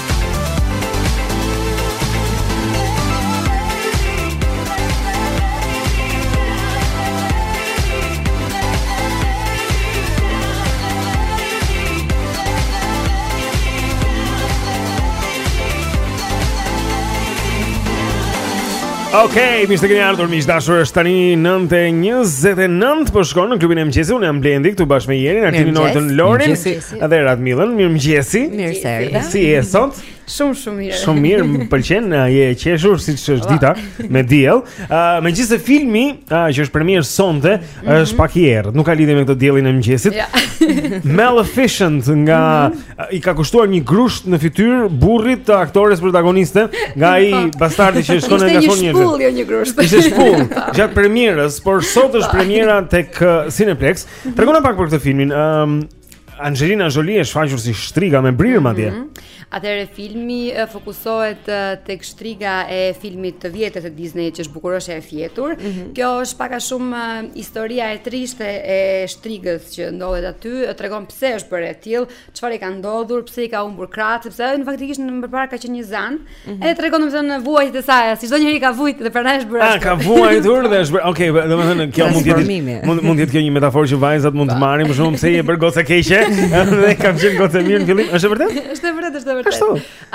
Ok, mirë se keni ardhur miq të dashur është tani 9:29 po shkon në klubin e mëngjesit. Unë jam Blendi këtu bashkë me Jerin, Artin, Nortën, Lorin. Edhe Radmilën, mirëmëngjesi Mirë se erdhe Si je sot? Shumë, shumë mirë Shumë mirë, më pëlqen, je e qeshur, siç është dita, me diell uh, Megjithëse filmi, uh, që është premierë sonte, mm -hmm. është pak i errët Nuk ka lidhje me këtë diellin e mëngjesit ja. Maleficent nga, mm -hmm. uh, i ka kushtuar një grusht në fytyrë Burrit të aktores protagoniste Nga ai po. bastardi që shkon e ngacmon njerëz Ishte një shpullë, jo një grusht Ishte shpullë, po. gjatë premierës, por sot është po. premiera tek Cineplex Tregona pak për këtë filmin, um, Angelina Jolie është shfaqur si shtriga me brirë madje. Mm -hmm. Atëherë filmi fokusohet tek shtriga e filmit të vjetër të Disney që është Bukuroshja e Fjetur. Mm -hmm. Kjo është pak a shumë historia e trishtë e shtrigës që ndodhet aty, tregon pse është bërë e tillë, çfarë i ka ndodhur, pse i ka humbur krahët, sepse ajo në faktikisht më përpara ka qenë një zanë, mm Mhm. E tregon domethënë vuajtjet e saj, si çdo njeri ka vujt dhe prandaj është bërë. Ah, ka vuajtur dhe është bërë. Okej, okay, domethënë kjo mund të jetë mund mund të jetë kjo një metaforë që vajzat mund të marrin, për shembull, pse je bërë gocë e keqe? Dhe ka qenë gocë e mirë në fillim, është e vërtetë? Është e vërtetë, është e vërtetë. Ashtu.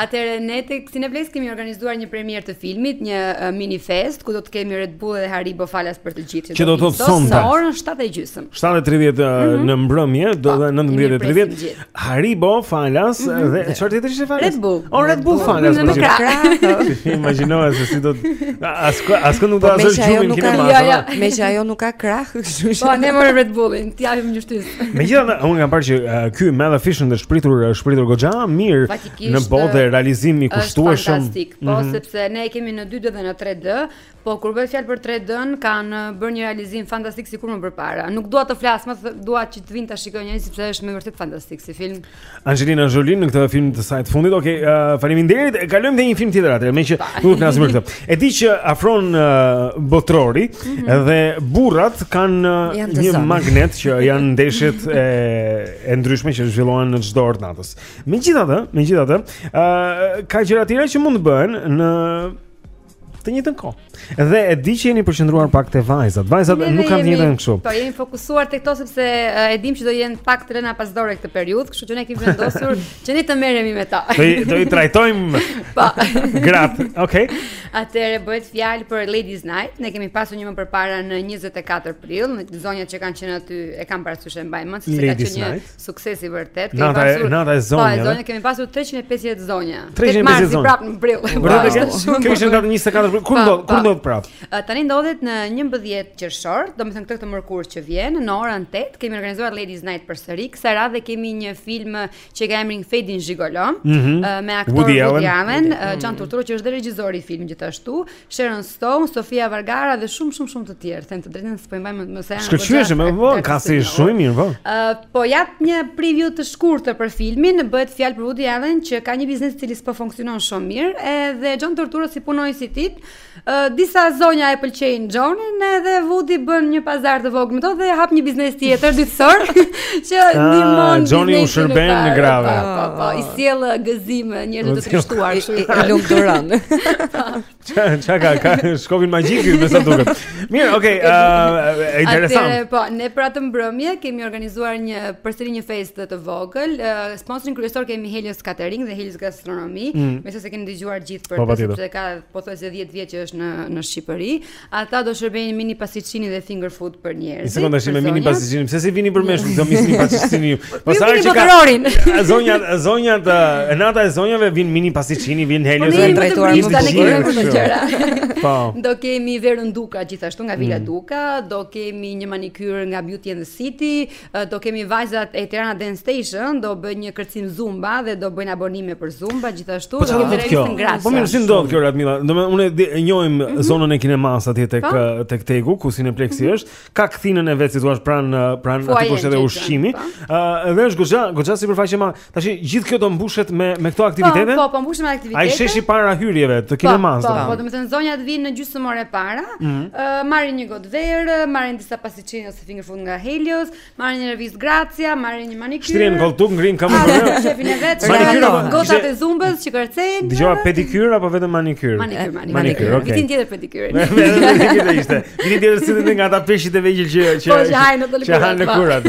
Atëherë ne te Cineplex kemi organizuar një premierë të filmit, një uh, mini festë ku do të kemi Red Bull dhe Haribo falas për të gjithë. Që do të thotë sonte. Në orën 7:30. 7:30 uh, mm -hmm. në mbrëmje, do të thotë 19:30. Haribo falas mm -hmm. dhe çfarë tjetër ishte falas? Red Bull. Oh, Red Bull falas. Jep krahë. Imagjinoja se si do të as askënd nuk do po, ta zërë gjumi në kinema. Ja, ja. Meqë ajo nuk ka krahë, kështu që. Po ne morëm Red Bullin, t'i japim një shtysë. Megjithatë, unë kam parë që uh, ky Maleficent është pritur uh, është pritur goxha mirë në botë dhe realizim i kushtueshëm. Fantastik, po mm -hmm. sepse ne e kemi në 2D dhe në 3D, Po kur bëhet fjalë për 3D-n, kanë bërë një realizim fantastik sikur më përpara. Nuk dua të flas më, dua që të vinë ta shikojnë njerëzit sepse është me vërtet fantastik si film. Angelina Jolie në këtë film të saj të fundit. Okej, okay, uh, faleminderit. E kalojmë te një film tjetër atëherë, meqë nuk flasim për këtë. E di që afron uh, botërori mm -hmm. dhe burrat kanë uh, një magnet që janë ndeshjet e e ndryshme që zhvillohen në çdo orë natës. Megjithatë, megjithatë, ë uh, ka gjëra tjera që mund të bëhen në të njëjtën kohë. Dhe e di që jeni përqendruar pak te vajzat. Vajzat ne, nuk kanë të njëjtën kështu. Po jemi fokusuar tek to sepse e dim që do jenë pak të lëna pas dore këtë periudhë, kështu që ne kemi vendosur që ne të merremi me ta. Do i do i trajtojmë. Po. Grat. Okej. Okay. Atëre bëhet fjalë për Ladies Night. Ne kemi pasur një më përpara në 24 prill, dhe zonjat që kanë qenë aty e kanë parasysh e mbajnë mend, se ka qenë një Sukses i vërtet. Kemi nata, pasur nata e zonjave. Po, e zonjave kemi pasur 350 zonja. 350 marsi zonja. prap në prill. Bravo. Kemi qenë prap 24 prill. Kur do, kur do prap? Tani ndodhet në 11 qershor, domethënë këtë të mërkurë që vjen në orën 8, kemi organizuar Ladies Night përsëri. Kësaj radhe kemi një film që ka emrin Fading Gigolo mm -hmm. me aktor Woody Allen, John Turturro që është dhe regjisor i filmit gjithashtu. Sharon Stone, Sofia Vergara dhe shumë shumë shumë të tjerë. Them të drejtën s'po i mbaj mend më se janë. Shkëlqyeshëm, më vë, kast shumë mirë, po. Ë, po jap një preview të shkurtër për filmin, bëhet fjalë për Woody Allen që ka një biznes i cili s'po funksionon shumë mirë, edhe John Turturro si punonjësi i tij. Ë, disa zonja e pëlqejnë Johnin, edhe Woody bën një pazar të vogël me to dhe hap një biznes tjetër ditësor që ah, ndihmon Johnin u shërben grave. Po, po, po, i sjell gëzim Njerëzve të trishtuar, kështu i thanë. Lum Duran. Ça ça ka ka shkopin magjik me sa duket. Mirë, okay, ë uh, interesant. Atëre, po, ne për atë mbrëmje kemi organizuar një përsëri një festë të vogël. Uh, sponsorin kryesor kemi Helios Catering dhe Helios Gastronomi, mm. besoj se keni dëgjuar gjithë për po, të, sepse ka pothuajse 10 vjet që është në në Shqipëri. Ata do shërbejnë mini pastiçini dhe finger food për njerëzit. Një sekondë, shihni mini pastiçini, pse si vini për meshkuj mini mini pastiçini. Po sa që ka. Zonja, zonjat, nata e zonjave vin mini pastiçini, vin Helios dhe drejtuar më tani kemi për të gjëra. Po. Do kemi verën Duka gjithashtu nga Vila mhm. Duka, do kemi një manikyr nga Beauty and the City, Do kemi vajzat e Tirana Dance Station, do bëjnë një kërcim zumba dhe do bëjnë abonime për zumba gjithashtu. Po çfarë do të thotë kjo? Po mirë, si ndodh kjo Radmila? Domethënë, unë e njoh mhm. zonën e kinemas atje tek po. tek Tegu, ku Cineplexi mhm. është. Ka kthinën e vet si të thuash pranë pranë aty ku është edhe ushqimi. Ëh, edhe është goxha, goxha sipërfaqe më. Tash gjithë kjo do mbushet me me këto aktivitete? Po, po, po mbushet me aktivitete. Ai sheshi para hyrjeve të kinemas. Po, po, po, domethënë zonjat vijnë një gjysmë ore para, ë mm -hmm. uh, marrin një gotë verë, marrin disa pastiçini ose finger food nga Helios, marrin një revistë Grazia, marrin një manikyr. Shtrihen kolltuk, ngrenë kamë për verë. Qejfin e vet, manikyr, gocat e zumbës që kërcejnë. Dëgjova pedikyr apo vetëm manikyr? Manikyr, manikyr. Vitin tjetër pedikyrën. Me pedikyrën e ishte. Një tjetër si dhe nga ata peshqit e vegjël që që po, që hajnë në të lëkurat. Që hajnë në po. kurat.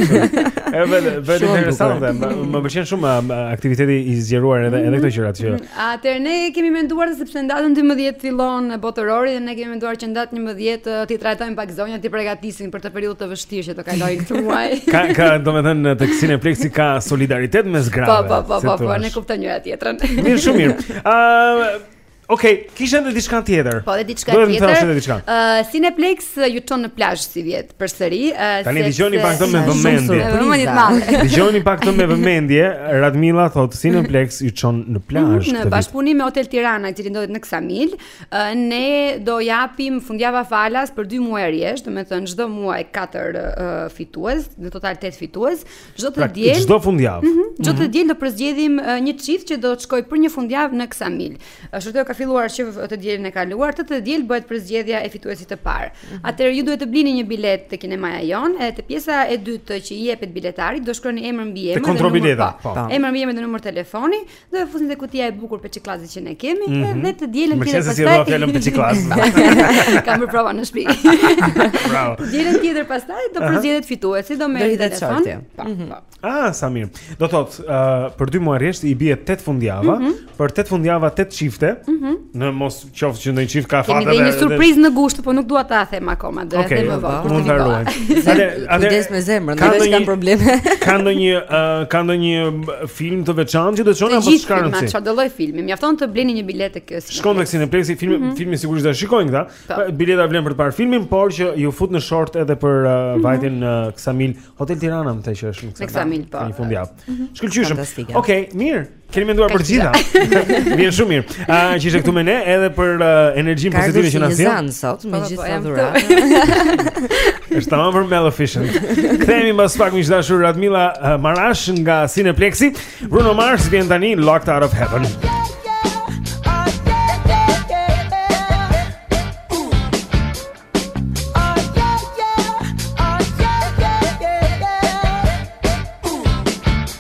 E vetë, vetë interesante. Më pëlqen shumë um, aktiviteti i zgjeruar edhe edhe këto gjëra të tjera. Mm, Atëherë, ne kemi menduar se sepse në datën 12 fillon botërori dhe ne kemi menduar që në datën 11 uh, t'i trajtojmë pak zonjat t'i përgatisim për atë periudhë të vështirë që do kalojnë këtë muaj. Ka, ka, do me thënë, tek Cineplexi ka solidaritet mes grave. Po, po, po, po, po, ne kuptojmë njëra tjetërën. Mirë shumë mirë. Ok, kishen dhe diçka tjetër. Po, dhe diçka tjetër. Do të thashë diçka. Ë, uh, Cineplex ju çon në plazh sivjet përsëri. Uh, Tani dëgjoni pak këtë me vëmendje. Vëmendje të madhe. Dëgjoni pak këtë me vëmendje. Radmila thotë Cineplex ju çon në plazh. Në bashkëpunim me Hotel Tirana, i cili ndodhet në Ksamil, uh, ne do japim fundjava falas për 2 muaj rresht, domethënë çdo muaj 4 uh, fitues, në total 8 fitues. Çdo pra, të diel. Çdo fundjavë. Mm -hmm. Çdo të mhm. diel do përzgjedhim një çift që do të shkojë për një fundjavë në Ksamil. Shorti ka filluar që të dielën e kaluar, të të diel bëhet përzgjedhja e fituesit të parë. Mm -hmm. Atëherë ju duhet të blini një biletë te kinemaja jonë, e te pjesa e dytë që i jepet biletarit do shkruani emrin mbiemrin dhe numrin. Po. Emër mbiemër dhe numër telefoni Do e fusni te kutia e bukur e peciklasit që ne kemi mm -hmm. dhe të dielën tjetër pastaj. Më sheh si e thashë fjalën peciklas. Kam bërë prova në shtëpi. Bravo. Të dielën tjetër pastaj do përzgjedhet fituesi, do merret në telefon. Po, mhm. po. Ah, sa mirë. Do thotë, uh, për dy muaj rresht i bie 8 fundjava, mm -hmm. për 8 fundjava 8 çifte, mm -hmm. në mos Qoftë që ndonjë çift ka fat. Edhe kemi një surprizë në gusht, po nuk dua ta them akoma, do ta them më vonë. Okej, mund ta ruaj. Kujdes me zemrën, do të kesh probleme. Ka ndonjë ka ndonjë film të veçantë që do të çon apo s'ka rëndësi? Gjithë çdo lloj filmi, mjafton të blini një biletë tek Cineplex. Shkon tek Cineplex, filmi mhm. filmi sigurisht do të shikojnë këta. Po. Po, bileta vlen për të parë filmin, por që ju fut në short edhe për mhm. vajtin në Ksamil, Hotel Tirana, më the që është në Ksamil. Në Ksamil, po. Një fundjavë. Mhm. Shkëlqyshëm. Okej, mirë. Keni menduar për të gjitha. Vjen shumë mirë. Ë uh, që ishe këtu me ne edhe për uh, energjinë pozitive që na sjell. Ka sot me po, po, gjithë dhuratat. Është tamam për Mel Official. Kthehemi mbas pak miq të dashur Radmila uh, Marash nga Cineplexi. Bruno Mars vjen tani Locked Out of Heaven.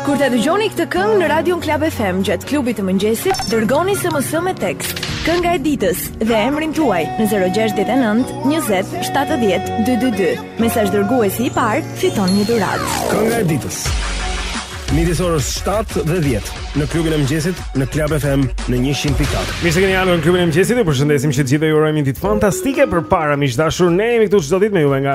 Kur ta dëgjoni këtë këngë në Radion Club FM gjatë klubit të mëngjesit, dërgoni SMS me tekst. Kënga e ditës dhe emrin tuaj në 069 20 70 222. Mesazhdërguesi i parë, fiton një dhuratë. Kënga e ditës. Midis orës 7 dhe 10 në klubin e mëngjesit në Club FM në 100.4. Mirë se keni ardhur në klubin e mëngjesit. Ju përshëndesim që të gjithëve ju urojmë një ditë fantastike përpara miq të dashur, ne jemi këtu çdo ditë me juve nga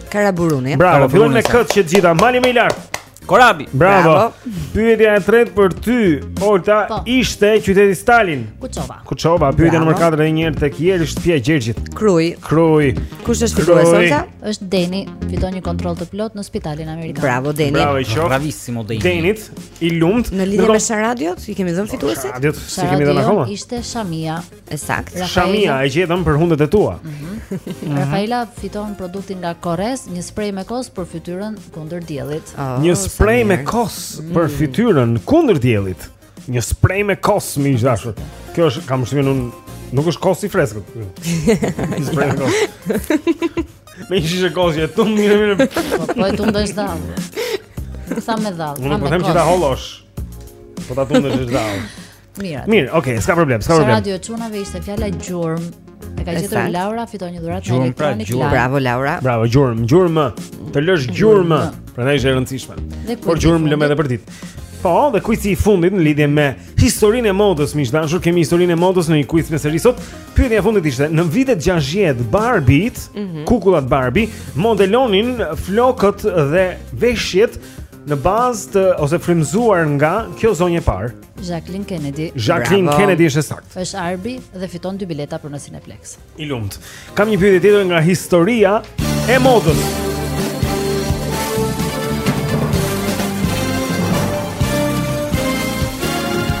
Karaburuni. Bravo, fillojmë me këtë që të gjitha. Mali më i lartë. Korabi. Bravo. Bravo. Pyetja e tretë për ty, Olta, po. ishte qyteti Stalin. Kuçova. Kuçova, pyetja nr. 4 dhe një herë tek Jeri shtëpia e Gjergjit. Kruj. Kruj. Kush është fituesi sot? Është Deni, fiton një kontroll të plot në spitalin amerikan. Bravo Deni. Bravo i qoftë. Bravissimo Deni. Denit, i lumt. Në lidhje me Sharadat, i kemi dhënë fituesit. Sharadat, s'i kemi dhënë akoma? Ishte Shamia. E saktë. Shamia e gjetëm për hundët e tua. Mm -hmm. Rafaela fiton produktin nga Korres, një sprej me kos për fytyrën kundër diellit. Oh, një sprej me kos për mm. fytyrën kundër diellit. Një sprej me kos miq të dashur. Kjo është kam shtypën un nuk është kos i freskët. Një sprej me kos. Me një shishe kosi e tund mirë mirë Po, po e tund dhe është dhallë Sa me dhallë Unë po them që ta hollosh Po ta tund dhe është dhallë Mirë. Mirë, okay, s'ka problem, s'ka problem. Sharada e çunave ishte fjala gjurmë. E ka gjetur Laura fiton një dhuratë pra, elektronike. Gjurmë, bravo Laura. Bravo gjurmë, gjurmë. Të lësh gjurmë. Prandaj është e rëndësishme. Por gjurmë lëmë edhe përditë. Po, dhe kuici i fundit në lidhje me historinë e modës, miq të dashur, kemi historinë e modës në një kuic në seri sot. Pyetja e fundit ishte, në vitet 60 Barbie, mm -hmm. kukullat Barbie modelonin flokët dhe veshjet në bazë të ose frymëzuar nga kjo zonjë e parë. Jacqueline Kennedy. Jacqueline Kennedy është e saktë. Është Arbi dhe fiton dy bileta për në Cineplex. I lumt. Kam një pyetje tjetër nga historia e modës.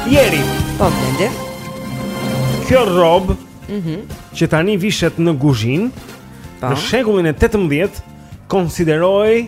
Jeri, po Blendi. Kjo rrobë, mhm, mm që tani vishet në guzhinë, në shekullin e 18 konsiderohej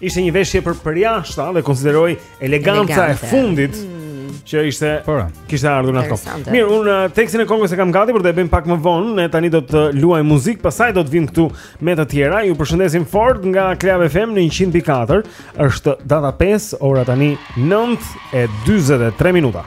Ishte një veshje për përjashta dhe konsiderohej eleganca e fundit. Mm që ishte po, po. kishte ardhur në atë. Mirë, un uh, tekstin e kongës e kam gati, por do e bëjmë pak më vonë. Ne tani do të uh, luajmë muzikë, pastaj do të vijmë këtu me të tjera. Ju përshëndesim fort nga Club FM në 100.4. Është data 5, ora tani 9:43 minuta.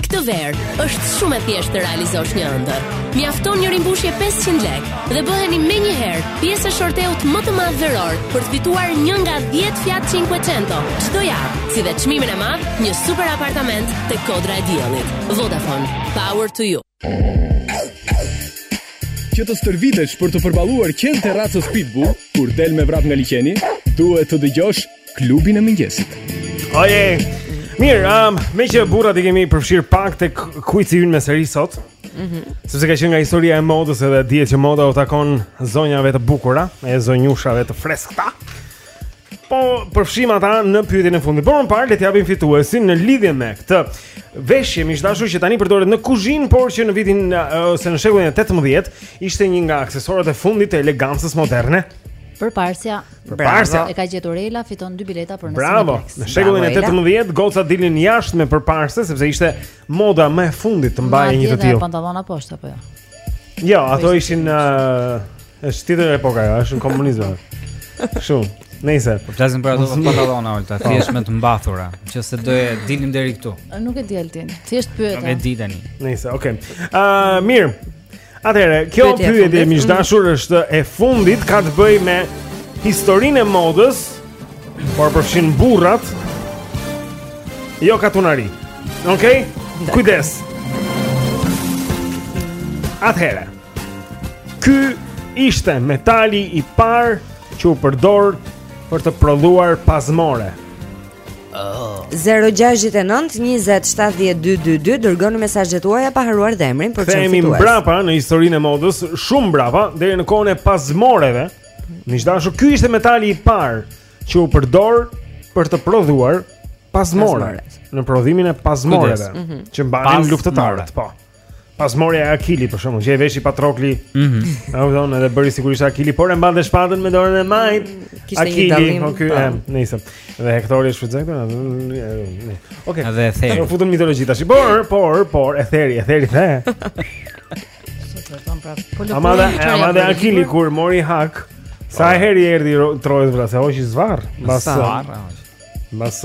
Këtë verë është shumë e thjeshtë të realizosh një ëndërr. Mjafton një rimbushje 500 lekë dhe bëheni menjëherë pjesë e shorteut më të madh veror për të fituar një nga 10 Fiat 500 çdo javë, si dhe çmimin e madh, një super apartament te Kodra e Diellit. Vodafone, power to you. Që të stërvitesh për të përballuar qentë e racës Pitbull, kur del me vrap nga liqeni, duhet të dëgjosh Klubin e mëngjesit. Oje. Mirë, um, meqë burrat i kemi përfshirë pak tek kuici ynë me seri sot. Mhm. Mm Sepse ka qenë nga historia e modës edhe dihet që moda u takon zonjave të bukura, e zonjushave të freskëta. Po përfshim ata në pyetjen e fundit. Por më parë le të japim fituesin në lidhje me këtë. Veshje miq të dashur që tani përdoret në kuzhinë, por që në vitin ose në shekullin e 18 ishte një nga aksesorët e fundit të elegancës moderne. Përparësja. Përparësja. E ka gjetur Ela, fiton dy bileta për në Cineplex. Bravo. Në shekullin e 18 gocat dilnin jashtë me përparëse sepse ishte moda më e fundit të mbaje një të tillë. Pantallona poshtë apo jo? Jo, ato ishin uh, është tjetër epoka, jo, është komunizmi. Shumë. Nëse po flasim për ato pantallona ulta, po. thjesht me të mbathura, që se do e dilnim deri këtu. Nuk e di Altin. Thjesht pyeta. Nuk e di tani. Nëse, okay. Ë, uh, mirë. Atëherë, kjo pyetje miq të dashur është e fundit, ka të bëjë me historinë e modës, por përfshin burrat. Jo katunari. Okej? Okay? Kujdes. Atëherë. Ky ishte metali i parë që u përdor për të prodhuar parzmore. 069 20 70 222 Dërgoni mesazhet tuaja pa harruar dhe emrin për të qenë fitues Kthehemi mbrapa në historinë e modës Shumë mbrapa Deri në kohën e parzmoreve Miq të dashur Ky ishte metali i parë Që u përdor Për të prodhuar Parzmore Në prodhimin e parzmoreve mhm. Që mbanin luftëtarët Po Parzmorja e Akilit për shembull që e veshi Patrokli. Ëh. Mm -hmm. Donte të bënte si Akili, por e mbante shpatën me dorën e majtë. Mm, Akili, ok, po. e nisem. Dhe Hektori e shfrytëzoi këtë. Ok. Edhe e theri. Po futën mitologji tash. Por, por, por e theri, e theri the. Po ama, ama Akili kur mori hak, sa herë i erdhi Trojës vërdallë, e hoqi zvarrë, mbas. Mbas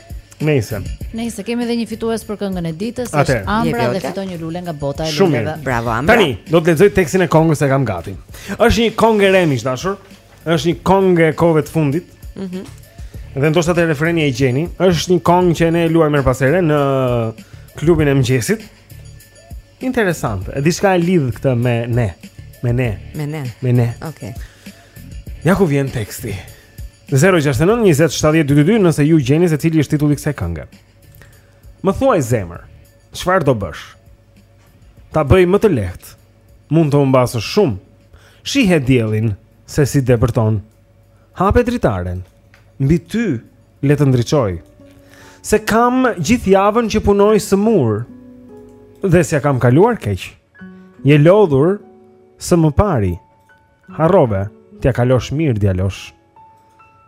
Nëse. Nëse kemi edhe një fitues për këngën e ditës, është Ambra dhe fiton një lule nga bota e luleve. Bravo Ambra. Tani, do të lexoj tekstin e këngës që kam gati. Është një këngë e re miq të dashur. Është një këngë e kohëve të fundit. Mhm. Mm dhe ndoshta te refreni e gjeni, është një këngë që ne e luajmë herë pas here në klubin e mëngjesit. Interesante. Diçka e lidh këtë me ne. Me ne. Me ne. Me ne. Okej. Okay. Ja ku vjen teksti. 069 20 70 222 nëse ju gjeni se cili është titulli i kësaj kënge. Më thuaj zemër, çfarë do bësh? Ta bëj më të lehtë. Mund të më mbash shumë. Shihe diellin se si depërton. Hape dritaren. Mbi ty le të ndriçojë. Se kam gjithë javën që punoj së mur dhe s'ia kam kaluar keq. Je lodhur së më pari. Harrove, t'ia kalosh mirë djalosh.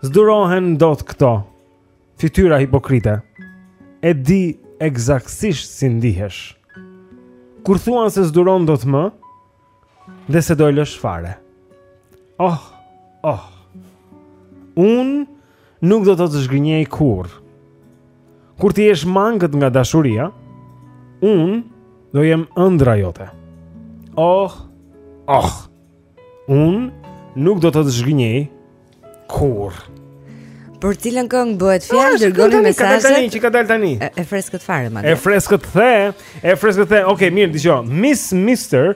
S'durohen dot këto fytyra hipokrite. E di ekzaktësisht si ndihesh. Kur thuan se s'duron dot më, dhe se do e lësh fare. Oh, oh. Unë, nuk do të të zhgënjej kurrë. Kur t'i jesh mangët nga dashuria, unë do jem ëndrra jote. Oh, oh, unë nuk do të të zhgënjej kurrë. Për cilën këngë bëhet fjalë dërgoni mesazhe. Tani që ka dalë tani. E, e freskët fare madje. E freskët the, e freskët the. Okej, okay, mirë, dëgjoj. Miss Mister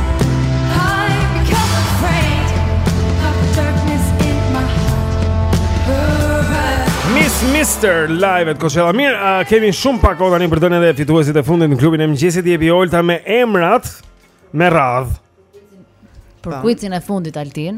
Mister Live at Coachella. Mirë, uh, kemi shumë pak kohë tani për të dhënë fituesit e fundit në klubin e mëngjesit. Jepi Olta me emrat me radhë. Për kuicin e fundit Altin,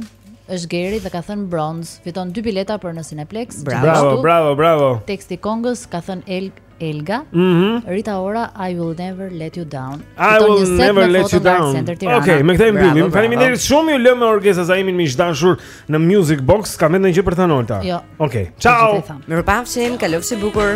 është Geri dhe ka thënë bronz, fiton dy bileta për në Cineplex. Bravo, bravo, bravo, bravo. Teksti i këngës ka thënë El Elga. Mhm. Rita Ora I will never let you down. I will never let you down. Okej, me këtë e mbyllim. Faleminderit shumë. Ju lë me Orgesa Zaimin miq të dashur në Music Box. Ke më ndonjë gjë për të thënë Olta. Jo. Okej. Ciao. Mirupafshim, kalofshi bukur.